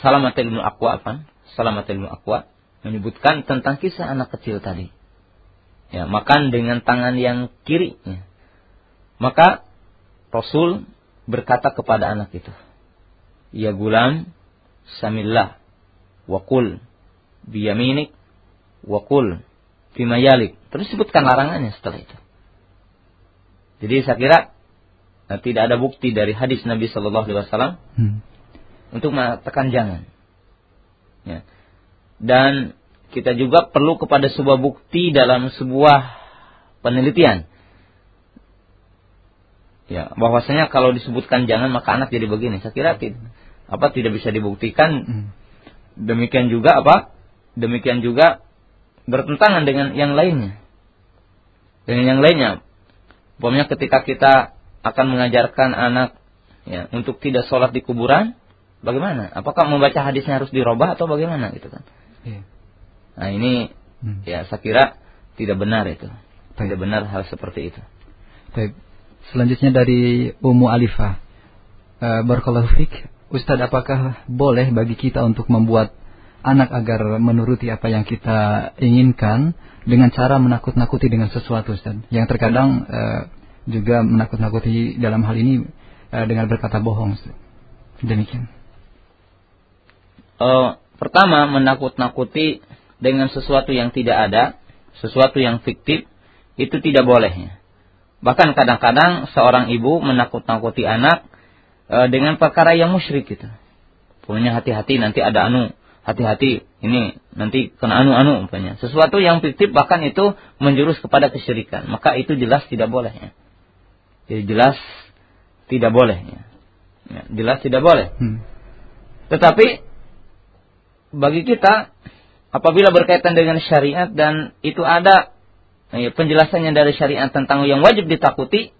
Salamat ibnu Aqwa apa? Salamat ibnu Aqwa menyebutkan tentang kisah anak kecil tadi. Ya, makan dengan tangan yang kiri. Ya. Maka Rasul berkata kepada anak itu, Ya gulam, samillah, wakul, biyaminik, wakul, bimayalik. Terus sebutkan larangannya setelah itu. Jadi saya kira nah, tidak ada bukti dari hadis Nabi Shallallahu Alaihi Wasallam hmm. untuk mengatakan jangan. Ya. Dan kita juga perlu kepada sebuah bukti dalam sebuah penelitian ya bahwasanya kalau disebutkan jangan maka anak jadi begini saya kira tidak apa tidak bisa dibuktikan hmm. demikian juga apa demikian juga bertentangan dengan yang lainnya dengan yang lainnya umpamanya ketika kita akan mengajarkan anak ya untuk tidak sholat di kuburan bagaimana apakah membaca hadisnya harus dirubah atau bagaimana gitu kan yeah. nah ini hmm. ya saya kira tidak benar itu tidak benar hal seperti itu Baik. Selanjutnya dari Umu Alifah. Uh, Barakallahu Ustadz apakah boleh bagi kita untuk membuat anak agar menuruti apa yang kita inginkan dengan cara menakut-nakuti dengan sesuatu Ustaz. Yang terkadang uh, juga menakut-nakuti dalam hal ini uh, dengan berkata bohong. Demikian. Uh, pertama menakut-nakuti dengan sesuatu yang tidak ada, sesuatu yang fiktif itu tidak boleh. Bahkan kadang-kadang seorang ibu menakut-nakuti anak e, dengan perkara yang musyrik gitu. Punya hati-hati nanti ada anu, hati-hati ini nanti kena anu-anu umpamanya. Sesuatu yang fiktif bahkan itu menjurus kepada kesyirikan. Maka itu jelas tidak boleh ya. Jadi jelas tidak boleh ya. ya jelas tidak boleh. Hmm. Tetapi bagi kita apabila berkaitan dengan syariat dan itu ada ya, penjelasannya dari syariat tentang yang wajib ditakuti,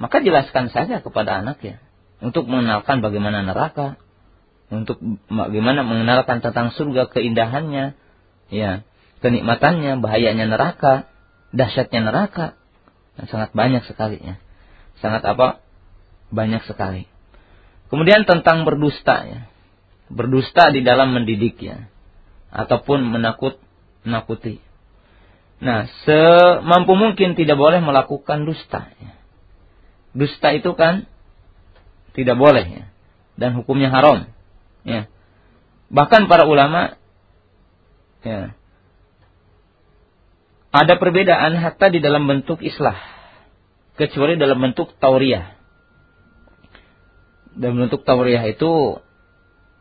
maka jelaskan saja kepada anak ya untuk mengenalkan bagaimana neraka, untuk bagaimana mengenalkan tentang surga keindahannya, ya, kenikmatannya, bahayanya neraka, dahsyatnya neraka. Dan sangat banyak sekali ya. Sangat apa? Banyak sekali. Kemudian tentang berdusta ya. Berdusta di dalam mendidik ya. Ataupun menakut menakuti. Nah, semampu mungkin tidak boleh melakukan dusta. Dusta itu kan tidak boleh ya. Dan hukumnya haram. Ya. Bahkan para ulama ya, ada perbedaan hatta di dalam bentuk islah kecuali dalam bentuk tauriah. Dalam bentuk tauriah itu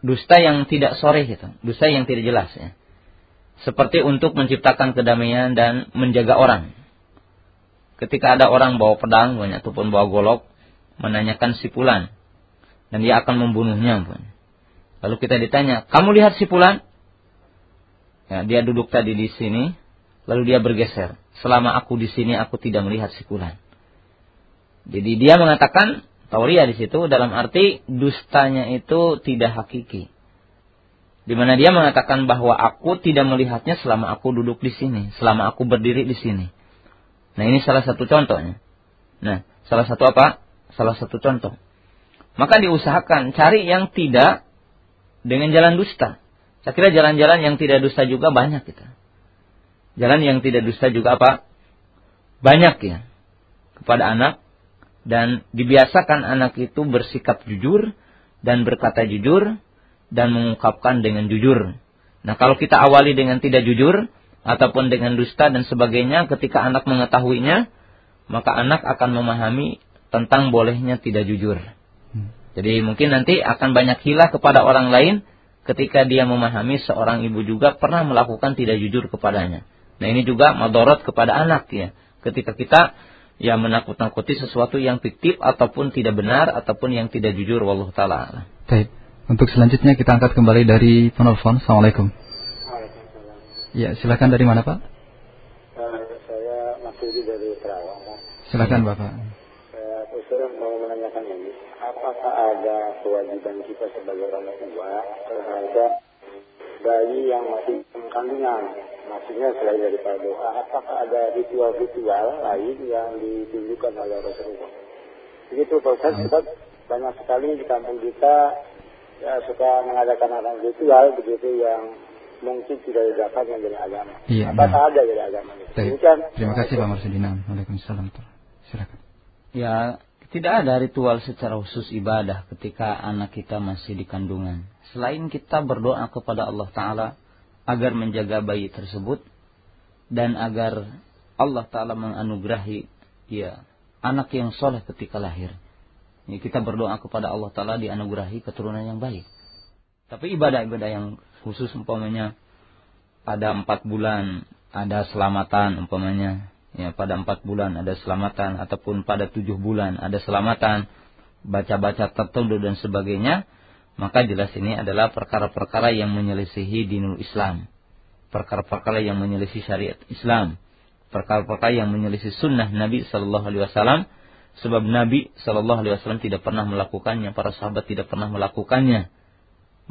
dusta yang tidak sore gitu, dusta yang tidak jelas ya. Seperti untuk menciptakan kedamaian dan menjaga orang. Ketika ada orang bawa pedang banyak ataupun bawa golok menanyakan sipulan dan dia akan membunuhnya pun. Lalu kita ditanya, kamu lihat si Fulan? Ya, dia duduk tadi di sini, lalu dia bergeser. Selama aku di sini, aku tidak melihat si Fulan. Jadi dia mengatakan, Tauria di situ dalam arti dustanya itu tidak hakiki. Di mana dia mengatakan bahwa aku tidak melihatnya selama aku duduk di sini, selama aku berdiri di sini. Nah ini salah satu contohnya. Nah, salah satu apa? Salah satu contoh. Maka diusahakan cari yang tidak dengan jalan dusta. Saya kira jalan-jalan yang tidak dusta juga banyak kita. Jalan yang tidak dusta juga apa? Banyak ya. Kepada anak. Dan dibiasakan anak itu bersikap jujur. Dan berkata jujur. Dan mengungkapkan dengan jujur. Nah kalau kita awali dengan tidak jujur. Ataupun dengan dusta dan sebagainya. Ketika anak mengetahuinya. Maka anak akan memahami tentang bolehnya tidak jujur. Jadi mungkin nanti akan banyak hilah kepada orang lain ketika dia memahami seorang ibu juga pernah melakukan tidak jujur kepadanya. Nah ini juga madorot kepada anak ya. Ketika kita ya menakut-nakuti sesuatu yang fiktif ataupun tidak benar ataupun yang tidak jujur wallah taala. Baik. Untuk selanjutnya kita angkat kembali dari penelpon. Assalamualaikum. Ya, silakan dari mana Pak? Uh, saya Mas dari Terawang. Silakan Bapak apakah ada kewajiban kita sebagai orang tua terhadap bayi yang masih kandungan? Maksudnya selain daripada doa, apakah ada ritual-ritual lain yang ditunjukkan oleh Rasulullah? Begitu Pak Ustaz, sebab banyak sekali di kampung kita ya suka mengadakan hal ritual begitu yang mungkin tidak didapat yang dari agama. Iya, Apakah nah. ada dari agama? Terima kasih Pak Marsidina. Waalaikumsalam. Silakan. Ya, tidak ada ritual secara khusus ibadah ketika anak kita masih di kandungan. Selain kita berdoa kepada Allah Ta'ala agar menjaga bayi tersebut dan agar Allah Ta'ala menganugerahi ya, anak yang soleh ketika lahir. Ya, kita berdoa kepada Allah Ta'ala dianugerahi keturunan yang baik. Tapi ibadah-ibadah yang khusus umpamanya pada empat bulan ada selamatan umpamanya ya pada empat bulan ada selamatan ataupun pada tujuh bulan ada selamatan baca-baca tertentu dan sebagainya maka jelas ini adalah perkara-perkara yang menyelisihi dinul Islam. Perkara-perkara yang menyelisihi syariat Islam. Perkara-perkara yang menyelisih sunnah Nabi Shallallahu Alaihi Wasallam. Sebab Nabi Shallallahu Alaihi Wasallam tidak pernah melakukannya para sahabat tidak pernah melakukannya.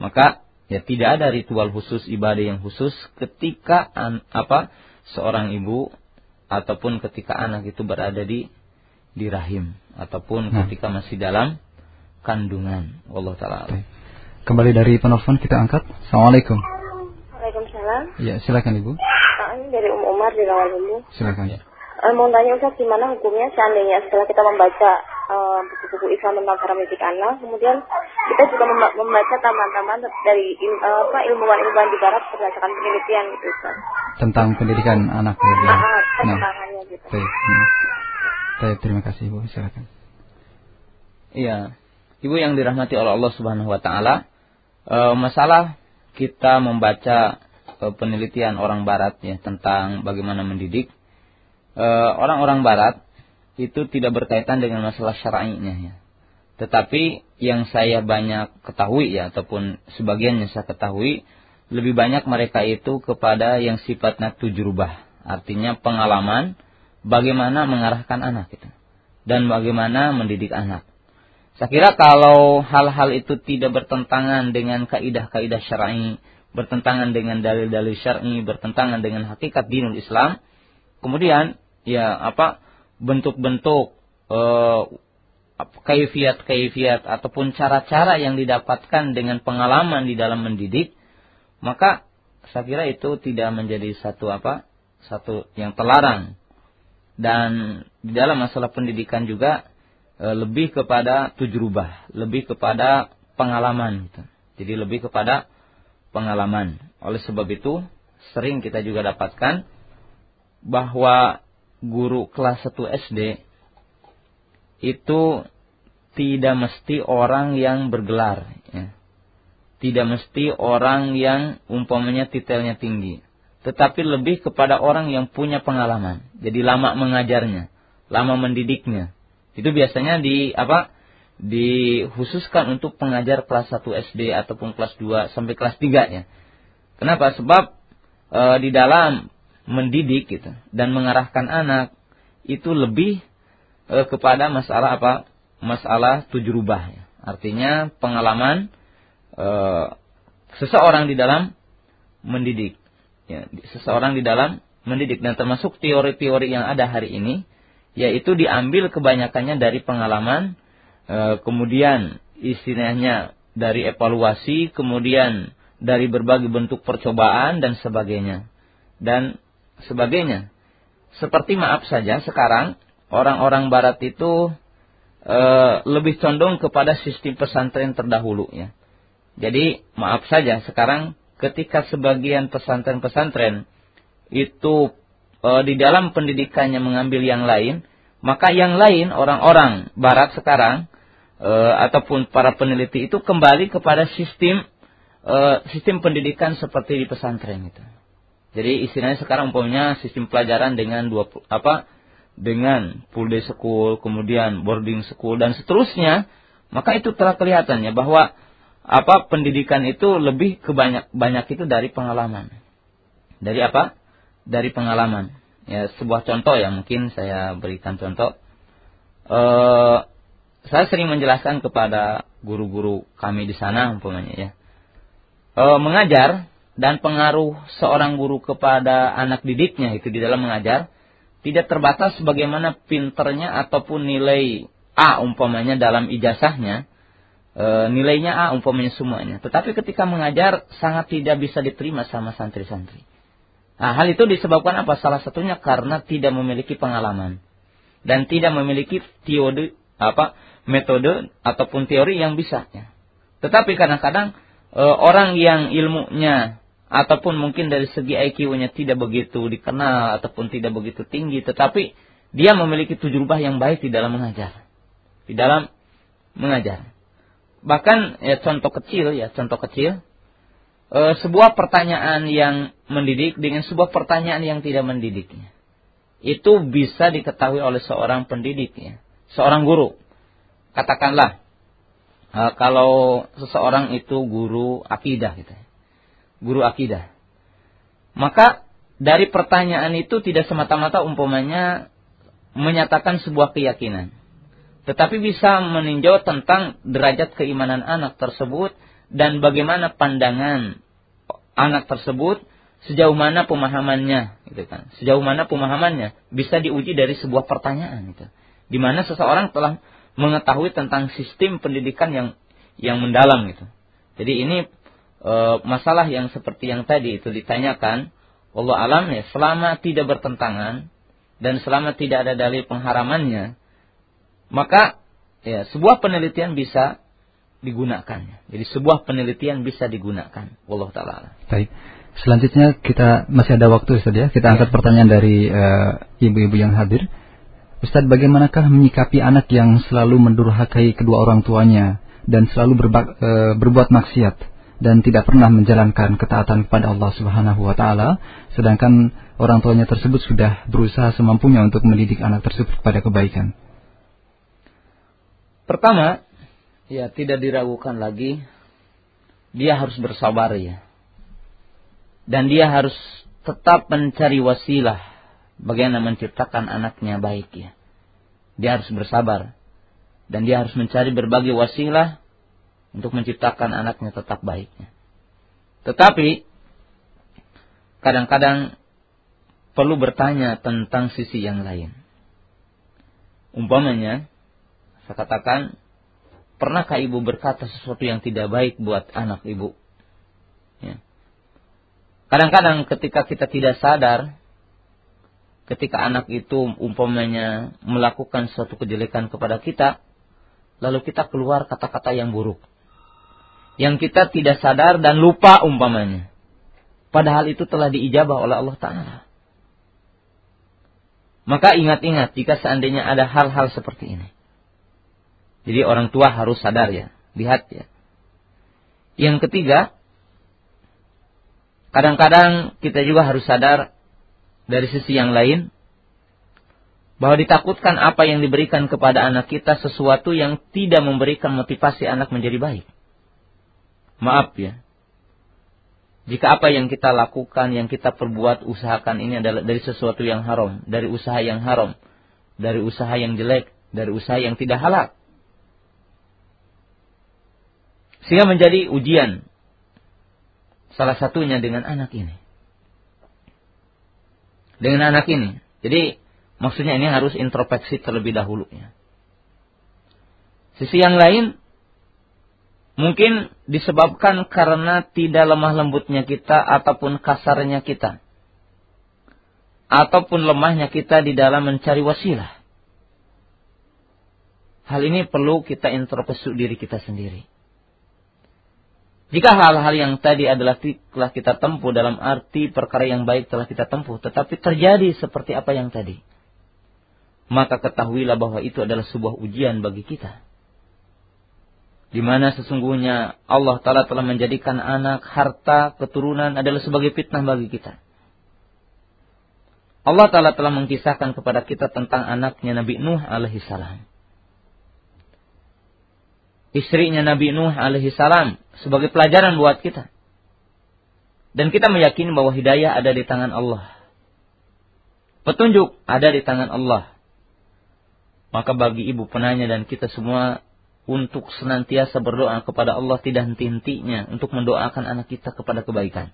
Maka ya tidak ada ritual khusus ibadah yang khusus ketika an, apa seorang ibu ataupun ketika anak itu berada di di rahim ataupun nah. ketika masih dalam kandungan. Allah taala. Kembali dari penelpon kita angkat. Assalamualaikum. Ya, silakan Ibu. Uh, ini dari Um Umar di dulu. Silakan. Ya. Uh, mau tanya Ustaz gimana hukumnya seandainya setelah kita membaca uh, buku-buku Islam tentang cara mendidik anak, kemudian kita juga membaca tambahan-tambahan dari uh, apa ilmuwan-ilmuwan di barat berdasarkan penelitian gitu Ustaz. Tentang pendidikan anak ya. Uh, nah, gitu. Baik. Hmm. Baik, terima kasih Ibu. Silakan. Iya. Ibu yang dirahmati oleh Allah Subhanahu wa taala, uh, masalah kita membaca uh, penelitian orang barat ya tentang bagaimana mendidik Eh, orang-orang barat itu tidak berkaitan dengan masalah syar'inya ya. Tetapi yang saya banyak ketahui ya ataupun sebagian yang saya ketahui lebih banyak mereka itu kepada yang sifatnya tujrubah, artinya pengalaman bagaimana mengarahkan anak itu dan bagaimana mendidik anak. Saya kira kalau hal-hal itu tidak bertentangan dengan kaidah-kaidah syar'i, bertentangan dengan dalil-dalil syar'i, bertentangan dengan hakikat dinul Islam, Kemudian ya apa bentuk-bentuk eh, kaifiat-kaifiat ataupun cara-cara yang didapatkan dengan pengalaman di dalam mendidik, maka saya kira itu tidak menjadi satu apa? satu yang terlarang. Dan di dalam masalah pendidikan juga lebih kepada tujrubah, lebih kepada pengalaman gitu. Jadi lebih kepada pengalaman. Oleh sebab itu sering kita juga dapatkan bahwa guru kelas 1 SD itu tidak mesti orang yang bergelar ya. Tidak mesti orang yang umpamanya titelnya tinggi, tetapi lebih kepada orang yang punya pengalaman. Jadi lama mengajarnya, lama mendidiknya. Itu biasanya di apa? dikhususkan untuk pengajar kelas 1 SD ataupun kelas 2 sampai kelas 3 ya. Kenapa? Sebab e, di dalam mendidik gitu dan mengarahkan anak itu lebih e, kepada masalah apa? Masalah tujrubah ya. Artinya pengalaman e, seseorang di dalam mendidik. Ya, seseorang di dalam mendidik dan termasuk teori-teori yang ada hari ini yaitu diambil kebanyakannya dari pengalaman e, kemudian istilahnya dari evaluasi kemudian dari berbagai bentuk percobaan dan sebagainya dan sebagainya. Seperti maaf saja sekarang orang-orang barat itu e, lebih condong kepada sistem pesantren terdahulu ya. Jadi maaf saja sekarang ketika sebagian pesantren-pesantren itu e, di dalam pendidikannya mengambil yang lain, maka yang lain orang-orang barat sekarang e, ataupun para peneliti itu kembali kepada sistem e, sistem pendidikan seperti di pesantren itu. Jadi istilahnya sekarang umpamanya sistem pelajaran dengan dua apa dengan full day school, kemudian boarding school dan seterusnya, maka itu telah kelihatannya bahwa apa pendidikan itu lebih kebanyak banyak itu dari pengalaman. Dari apa? Dari pengalaman. Ya sebuah contoh ya mungkin saya berikan contoh. Eh, saya sering menjelaskan kepada guru-guru kami di sana umpamanya ya. Eh, mengajar dan pengaruh seorang guru kepada anak didiknya itu di dalam mengajar tidak terbatas bagaimana pinternya ataupun nilai A umpamanya dalam ijazahnya e, nilainya A umpamanya semuanya tetapi ketika mengajar sangat tidak bisa diterima sama santri-santri nah hal itu disebabkan apa? Salah satunya karena tidak memiliki pengalaman. Dan tidak memiliki teori apa metode ataupun teori yang bisa. Ya. tetapi kadang-kadang e, orang yang ilmunya ataupun mungkin dari segi IQ-nya tidak begitu dikenal ataupun tidak begitu tinggi tetapi dia memiliki tujrubah yang baik di dalam mengajar. Di dalam mengajar. Bahkan ya contoh kecil ya contoh kecil e, sebuah pertanyaan yang mendidik dengan sebuah pertanyaan yang tidak mendidiknya itu bisa diketahui oleh seorang pendidik ya seorang guru katakanlah e, kalau seseorang itu guru akidah gitu ya guru akidah. Maka dari pertanyaan itu tidak semata-mata umpamanya menyatakan sebuah keyakinan. Tetapi bisa meninjau tentang derajat keimanan anak tersebut dan bagaimana pandangan anak tersebut sejauh mana pemahamannya gitu kan. Sejauh mana pemahamannya bisa diuji dari sebuah pertanyaan gitu. Di mana seseorang telah mengetahui tentang sistem pendidikan yang yang mendalam gitu. Jadi ini e, masalah yang seperti yang tadi itu ditanyakan, Allah alam ya, selama tidak bertentangan dan selama tidak ada dalil pengharamannya, maka ya sebuah penelitian bisa digunakan. Jadi sebuah penelitian bisa digunakan. Allah taala. Baik. Selanjutnya kita masih ada waktu Ustaz ya. Kita angkat pertanyaan dari eh, ibu-ibu uh, yang hadir. Ustaz, bagaimanakah menyikapi anak yang selalu mendurhakai kedua orang tuanya dan selalu berba, uh, berbuat maksiat dan tidak pernah menjalankan ketaatan kepada Allah Subhanahu wa taala, sedangkan orang tuanya tersebut sudah berusaha semampunya untuk mendidik anak tersebut kepada kebaikan? Pertama, ya tidak diragukan lagi dia harus bersabar ya dan dia harus tetap mencari wasilah bagaimana menciptakan anaknya baik ya. Dia harus bersabar dan dia harus mencari berbagai wasilah untuk menciptakan anaknya tetap baiknya. Tetapi kadang-kadang perlu bertanya tentang sisi yang lain. Umpamanya, saya katakan, pernahkah ibu berkata sesuatu yang tidak baik buat anak ibu? Ya. Kadang-kadang ketika kita tidak sadar, ketika anak itu umpamanya melakukan suatu kejelekan kepada kita, lalu kita keluar kata-kata yang buruk. Yang kita tidak sadar dan lupa umpamanya. Padahal itu telah diijabah oleh Allah Ta'ala. Maka ingat-ingat jika seandainya ada hal-hal seperti ini. Jadi orang tua harus sadar ya. Lihat ya. Yang ketiga, Kadang-kadang kita juga harus sadar dari sisi yang lain bahwa ditakutkan apa yang diberikan kepada anak kita sesuatu yang tidak memberikan motivasi anak menjadi baik. Maaf ya. Jika apa yang kita lakukan, yang kita perbuat, usahakan ini adalah dari sesuatu yang haram, dari usaha yang haram, dari usaha yang jelek, dari usaha yang tidak halal. Sehingga menjadi ujian Salah satunya dengan anak ini. Dengan anak ini. Jadi maksudnya ini harus introspeksi terlebih dahulu ya. Sisi yang lain mungkin disebabkan karena tidak lemah lembutnya kita ataupun kasarnya kita. Ataupun lemahnya kita di dalam mencari wasilah. Hal ini perlu kita introspeksi diri kita sendiri. Jika hal-hal yang tadi adalah telah kita tempuh dalam arti perkara yang baik telah kita tempuh, tetapi terjadi seperti apa yang tadi, maka ketahuilah bahwa itu adalah sebuah ujian bagi kita. Di mana sesungguhnya Allah Ta'ala telah menjadikan anak, harta, keturunan adalah sebagai fitnah bagi kita. Allah Ta'ala telah mengkisahkan kepada kita tentang anaknya Nabi Nuh alaihi salam istrinya Nabi Nuh alaihi salam sebagai pelajaran buat kita. Dan kita meyakini bahwa hidayah ada di tangan Allah. Petunjuk ada di tangan Allah. Maka bagi ibu penanya dan kita semua untuk senantiasa berdoa kepada Allah tidak henti-hentinya untuk mendoakan anak kita kepada kebaikan.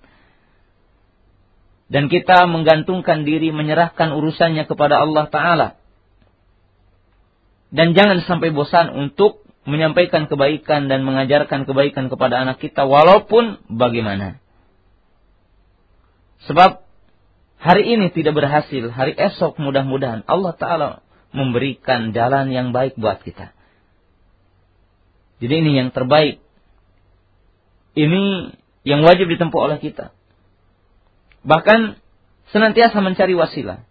Dan kita menggantungkan diri menyerahkan urusannya kepada Allah Ta'ala. Dan jangan sampai bosan untuk menyampaikan kebaikan dan mengajarkan kebaikan kepada anak kita walaupun bagaimana. Sebab hari ini tidak berhasil, hari esok mudah-mudahan Allah Ta'ala memberikan jalan yang baik buat kita. Jadi ini yang terbaik. Ini yang wajib ditempuh oleh kita. Bahkan senantiasa mencari wasilah.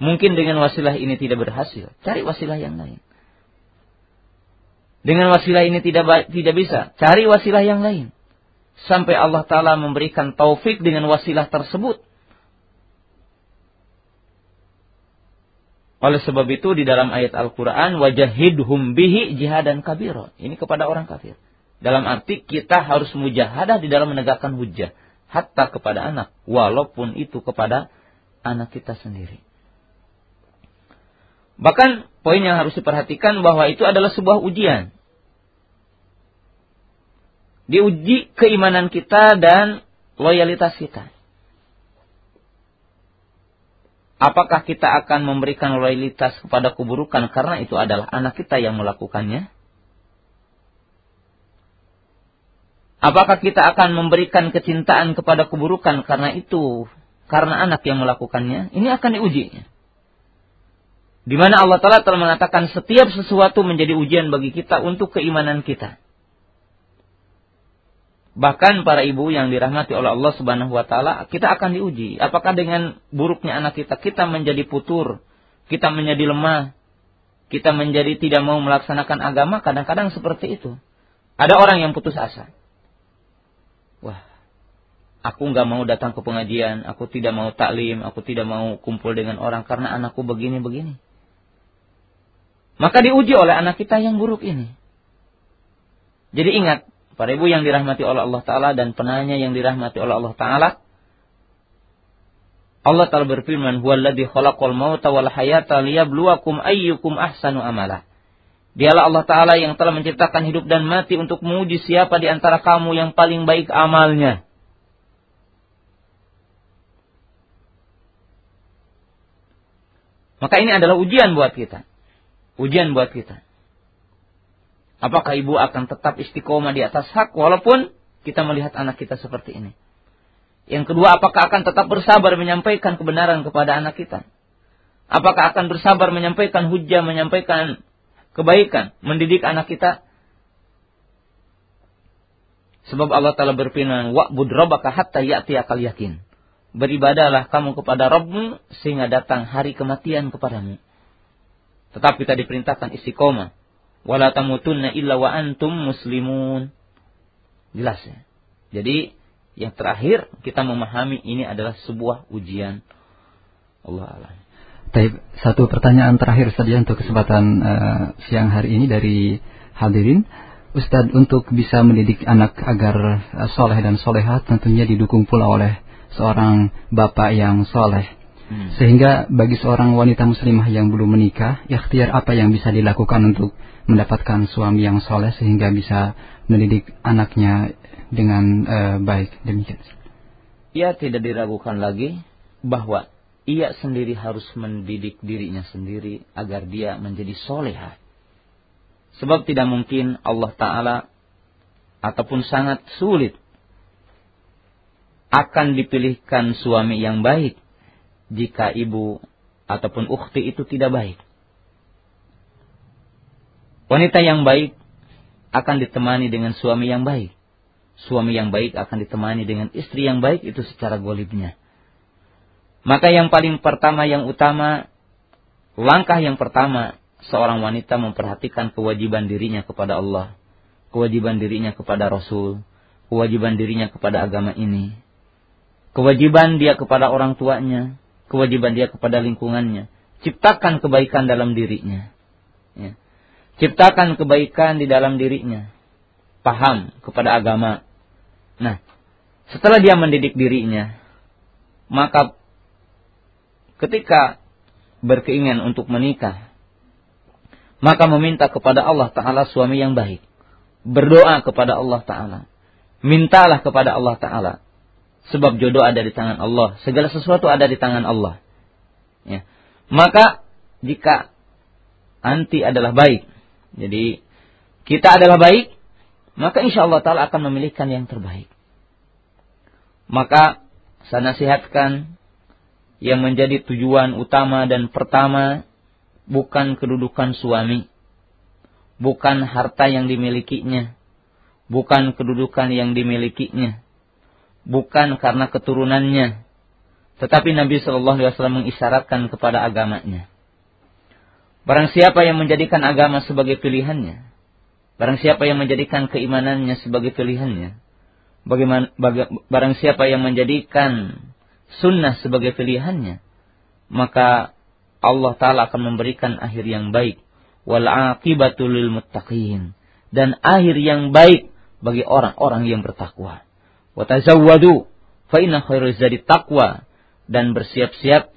Mungkin dengan wasilah ini tidak berhasil. Cari wasilah yang lain. Dengan wasilah ini tidak tidak bisa. Cari wasilah yang lain. Sampai Allah Ta'ala memberikan taufik dengan wasilah tersebut. Oleh sebab itu di dalam ayat Al-Quran, wajahidhum bihi jihadan kabiro. Ini kepada orang kafir. Dalam arti kita harus mujahadah di dalam menegakkan hujah. Hatta kepada anak. Walaupun itu kepada anak kita sendiri. Bahkan poin yang harus diperhatikan bahwa itu adalah sebuah ujian. Diuji keimanan kita dan loyalitas kita. Apakah kita akan memberikan loyalitas kepada keburukan karena itu adalah anak kita yang melakukannya? Apakah kita akan memberikan kecintaan kepada keburukan karena itu, karena anak yang melakukannya? Ini akan diuji. Di mana Allah Ta'ala telah mengatakan setiap sesuatu menjadi ujian bagi kita untuk keimanan kita. Bahkan para ibu yang dirahmati oleh Allah Subhanahu wa taala, kita akan diuji. Apakah dengan buruknya anak kita kita menjadi putur, kita menjadi lemah, kita menjadi tidak mau melaksanakan agama, kadang-kadang seperti itu. Ada orang yang putus asa. Wah, aku nggak mau datang ke pengajian, aku tidak mau taklim, aku tidak mau kumpul dengan orang karena anakku begini-begini. Maka diuji oleh anak kita yang buruk ini. Jadi ingat, para ibu yang dirahmati oleh Allah Ta'ala dan penanya yang dirahmati oleh Allah Ta'ala, Allah Ta'ala berfirman, Huwaladhi khalaqal wal hayata ayyukum ahsanu amala. Dialah Allah Ta'ala yang telah menciptakan hidup dan mati untuk menguji siapa di antara kamu yang paling baik amalnya. Maka ini adalah ujian buat kita. Ujian buat kita. Apakah ibu akan tetap istiqomah di atas hak walaupun kita melihat anak kita seperti ini? Yang kedua, apakah akan tetap bersabar menyampaikan kebenaran kepada anak kita? Apakah akan bersabar menyampaikan hujah, menyampaikan kebaikan, mendidik anak kita? Sebab Allah Ta'ala berfirman, Wa'bud rabbaka hatta ya'ti akal yakin. Beribadalah kamu kepada Rabbmu sehingga datang hari kematian kepadamu. Tetap kita diperintahkan istiqomah. Wala tamutunna illa wa antum muslimun. Jelas ya. Jadi yang terakhir kita memahami ini adalah sebuah ujian. Allah alam. Taib, satu pertanyaan terakhir saja untuk kesempatan uh, siang hari ini dari hadirin. Ustadz untuk bisa mendidik anak agar uh, soleh dan soleha tentunya didukung pula oleh seorang bapak yang soleh. Hmm. Sehingga bagi seorang wanita muslimah yang belum menikah, ikhtiar apa yang bisa dilakukan untuk mendapatkan suami yang soleh sehingga bisa mendidik anaknya dengan uh, baik demikian. Ia tidak diragukan lagi bahwa ia sendiri harus mendidik dirinya sendiri agar dia menjadi soleha. Sebab tidak mungkin Allah Ta'ala ataupun sangat sulit akan dipilihkan suami yang baik jika ibu ataupun ukhti itu tidak baik. Wanita yang baik akan ditemani dengan suami yang baik suami yang baik akan ditemani dengan istri yang baik itu secara golibnya. Maka yang paling pertama, yang utama, langkah yang pertama, seorang wanita memperhatikan kewajiban dirinya kepada Allah, kewajiban dirinya kepada Rasul, kewajiban dirinya kepada agama ini, kewajiban dia kepada orang tuanya, kewajiban dia kepada lingkungannya. Ciptakan kebaikan dalam dirinya. Ya. Ciptakan kebaikan di dalam dirinya. Paham kepada agama, Nah, setelah dia mendidik dirinya, maka ketika berkeinginan untuk menikah, maka meminta kepada Allah Ta'ala suami yang baik. Berdoa kepada Allah Ta'ala. Mintalah kepada Allah Ta'ala. Sebab jodoh ada di tangan Allah. Segala sesuatu ada di tangan Allah. Ya. Maka jika anti adalah baik. Jadi kita adalah baik maka insya Allah Ta'ala akan memilihkan yang terbaik. Maka saya nasihatkan yang menjadi tujuan utama dan pertama bukan kedudukan suami, bukan harta yang dimilikinya, bukan kedudukan yang dimilikinya, bukan karena keturunannya, tetapi Nabi Shallallahu Alaihi Wasallam mengisyaratkan kepada agamanya. Barang siapa yang menjadikan agama sebagai pilihannya, Barang siapa yang menjadikan keimanannya sebagai pilihannya, bagaimana baga, barang siapa yang menjadikan sunnah sebagai pilihannya, maka Allah taala akan memberikan akhir yang baik wal muttaqin dan akhir yang baik bagi orang-orang yang bertakwa. Wa tazawwadu fa inna khairuz zadi taqwa. Dan bersiap-siap.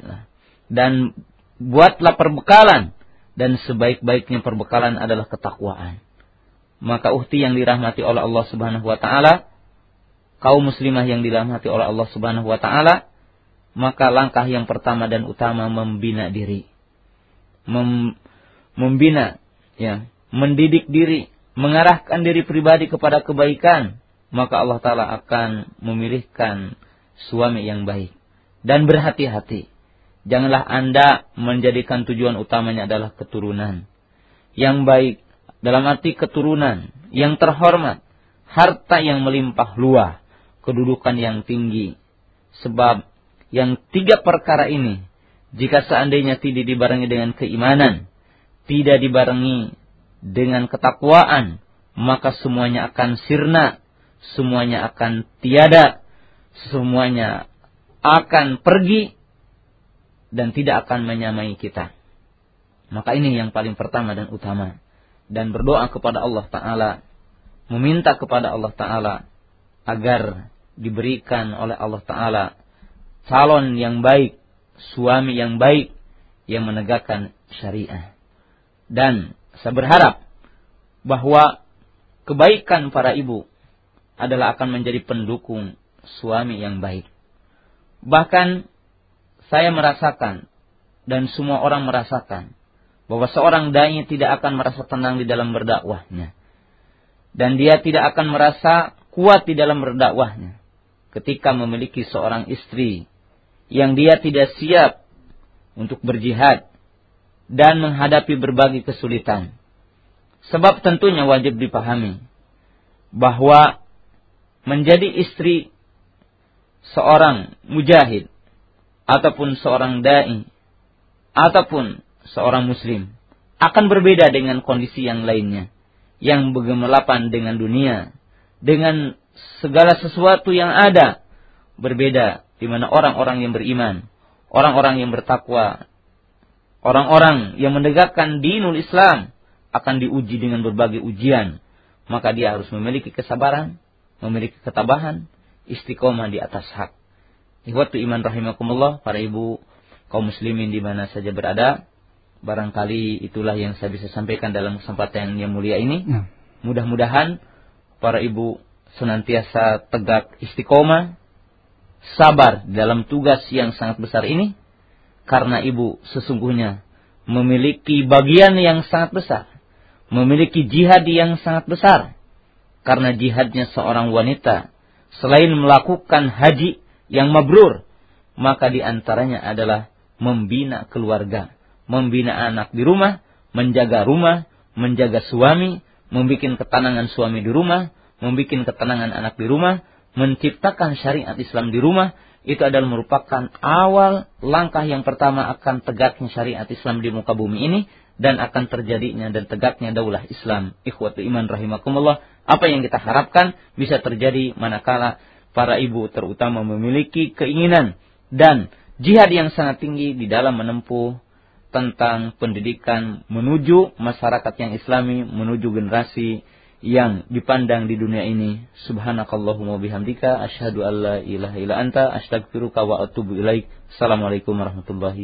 Dan buatlah perbekalan. Dan sebaik-baiknya perbekalan adalah ketakwaan. Maka uhti yang dirahmati oleh Allah Subhanahu wa taala, kaum muslimah yang dirahmati oleh Allah Subhanahu wa taala, maka langkah yang pertama dan utama membina diri. Mem, membina ya, mendidik diri, mengarahkan diri pribadi kepada kebaikan maka Allah Ta'ala akan memilihkan suami yang baik. Dan berhati-hati. Janganlah Anda menjadikan tujuan utamanya adalah keturunan. Yang baik, dalam arti keturunan, yang terhormat, harta yang melimpah luah, kedudukan yang tinggi. Sebab yang tiga perkara ini, jika seandainya tidak dibarengi dengan keimanan, tidak dibarengi dengan ketakwaan, maka semuanya akan sirna, semuanya akan tiada, semuanya akan pergi dan tidak akan menyamai kita. Maka ini yang paling pertama dan utama. Dan berdoa kepada Allah Ta'ala. Meminta kepada Allah Ta'ala. Agar diberikan oleh Allah Ta'ala. Calon yang baik. Suami yang baik. Yang menegakkan syariah. Dan saya berharap bahwa kebaikan para ibu adalah akan menjadi pendukung suami yang baik. Bahkan saya merasakan dan semua orang merasakan bahwa seorang dai tidak akan merasa tenang di dalam berdakwahnya. Dan dia tidak akan merasa kuat di dalam berdakwahnya ketika memiliki seorang istri yang dia tidak siap untuk berjihad dan menghadapi berbagai kesulitan. Sebab tentunya wajib dipahami bahwa menjadi istri seorang mujahid ataupun seorang dai ataupun seorang muslim akan berbeda dengan kondisi yang lainnya yang bergemelapan dengan dunia dengan segala sesuatu yang ada. Berbeda di mana orang-orang yang beriman, orang-orang yang bertakwa, orang-orang yang menegakkan dinul Islam akan diuji dengan berbagai ujian, maka dia harus memiliki kesabaran, memiliki ketabahan, istiqomah di atas hak. Ikhwatu iman rahimakumullah, para ibu kaum muslimin di mana saja berada, barangkali itulah yang saya bisa sampaikan dalam kesempatan yang mulia ini. Ya. Mudah-mudahan para ibu senantiasa tegak istiqomah, sabar dalam tugas yang sangat besar ini, karena ibu sesungguhnya memiliki bagian yang sangat besar memiliki jihad yang sangat besar. Karena jihadnya seorang wanita, selain melakukan haji yang mabrur, maka di antaranya adalah membina keluarga, membina anak di rumah, menjaga rumah, menjaga suami, membuat ketenangan suami di rumah, membuat ketenangan anak di rumah, menciptakan syariat Islam di rumah, itu adalah merupakan awal langkah yang pertama akan tegaknya syariat Islam di muka bumi ini dan akan terjadinya dan tegaknya daulah Islam. Ikhwatu iman rahimakumullah. Apa yang kita harapkan bisa terjadi manakala para ibu terutama memiliki keinginan dan jihad yang sangat tinggi di dalam menempuh tentang pendidikan menuju masyarakat yang islami, menuju generasi yang dipandang di dunia ini. Subhanakallahumma bihamdika asyhadu alla ilaha illa anta astaghfiruka wa atubu ilaik. Assalamualaikum warahmatullahi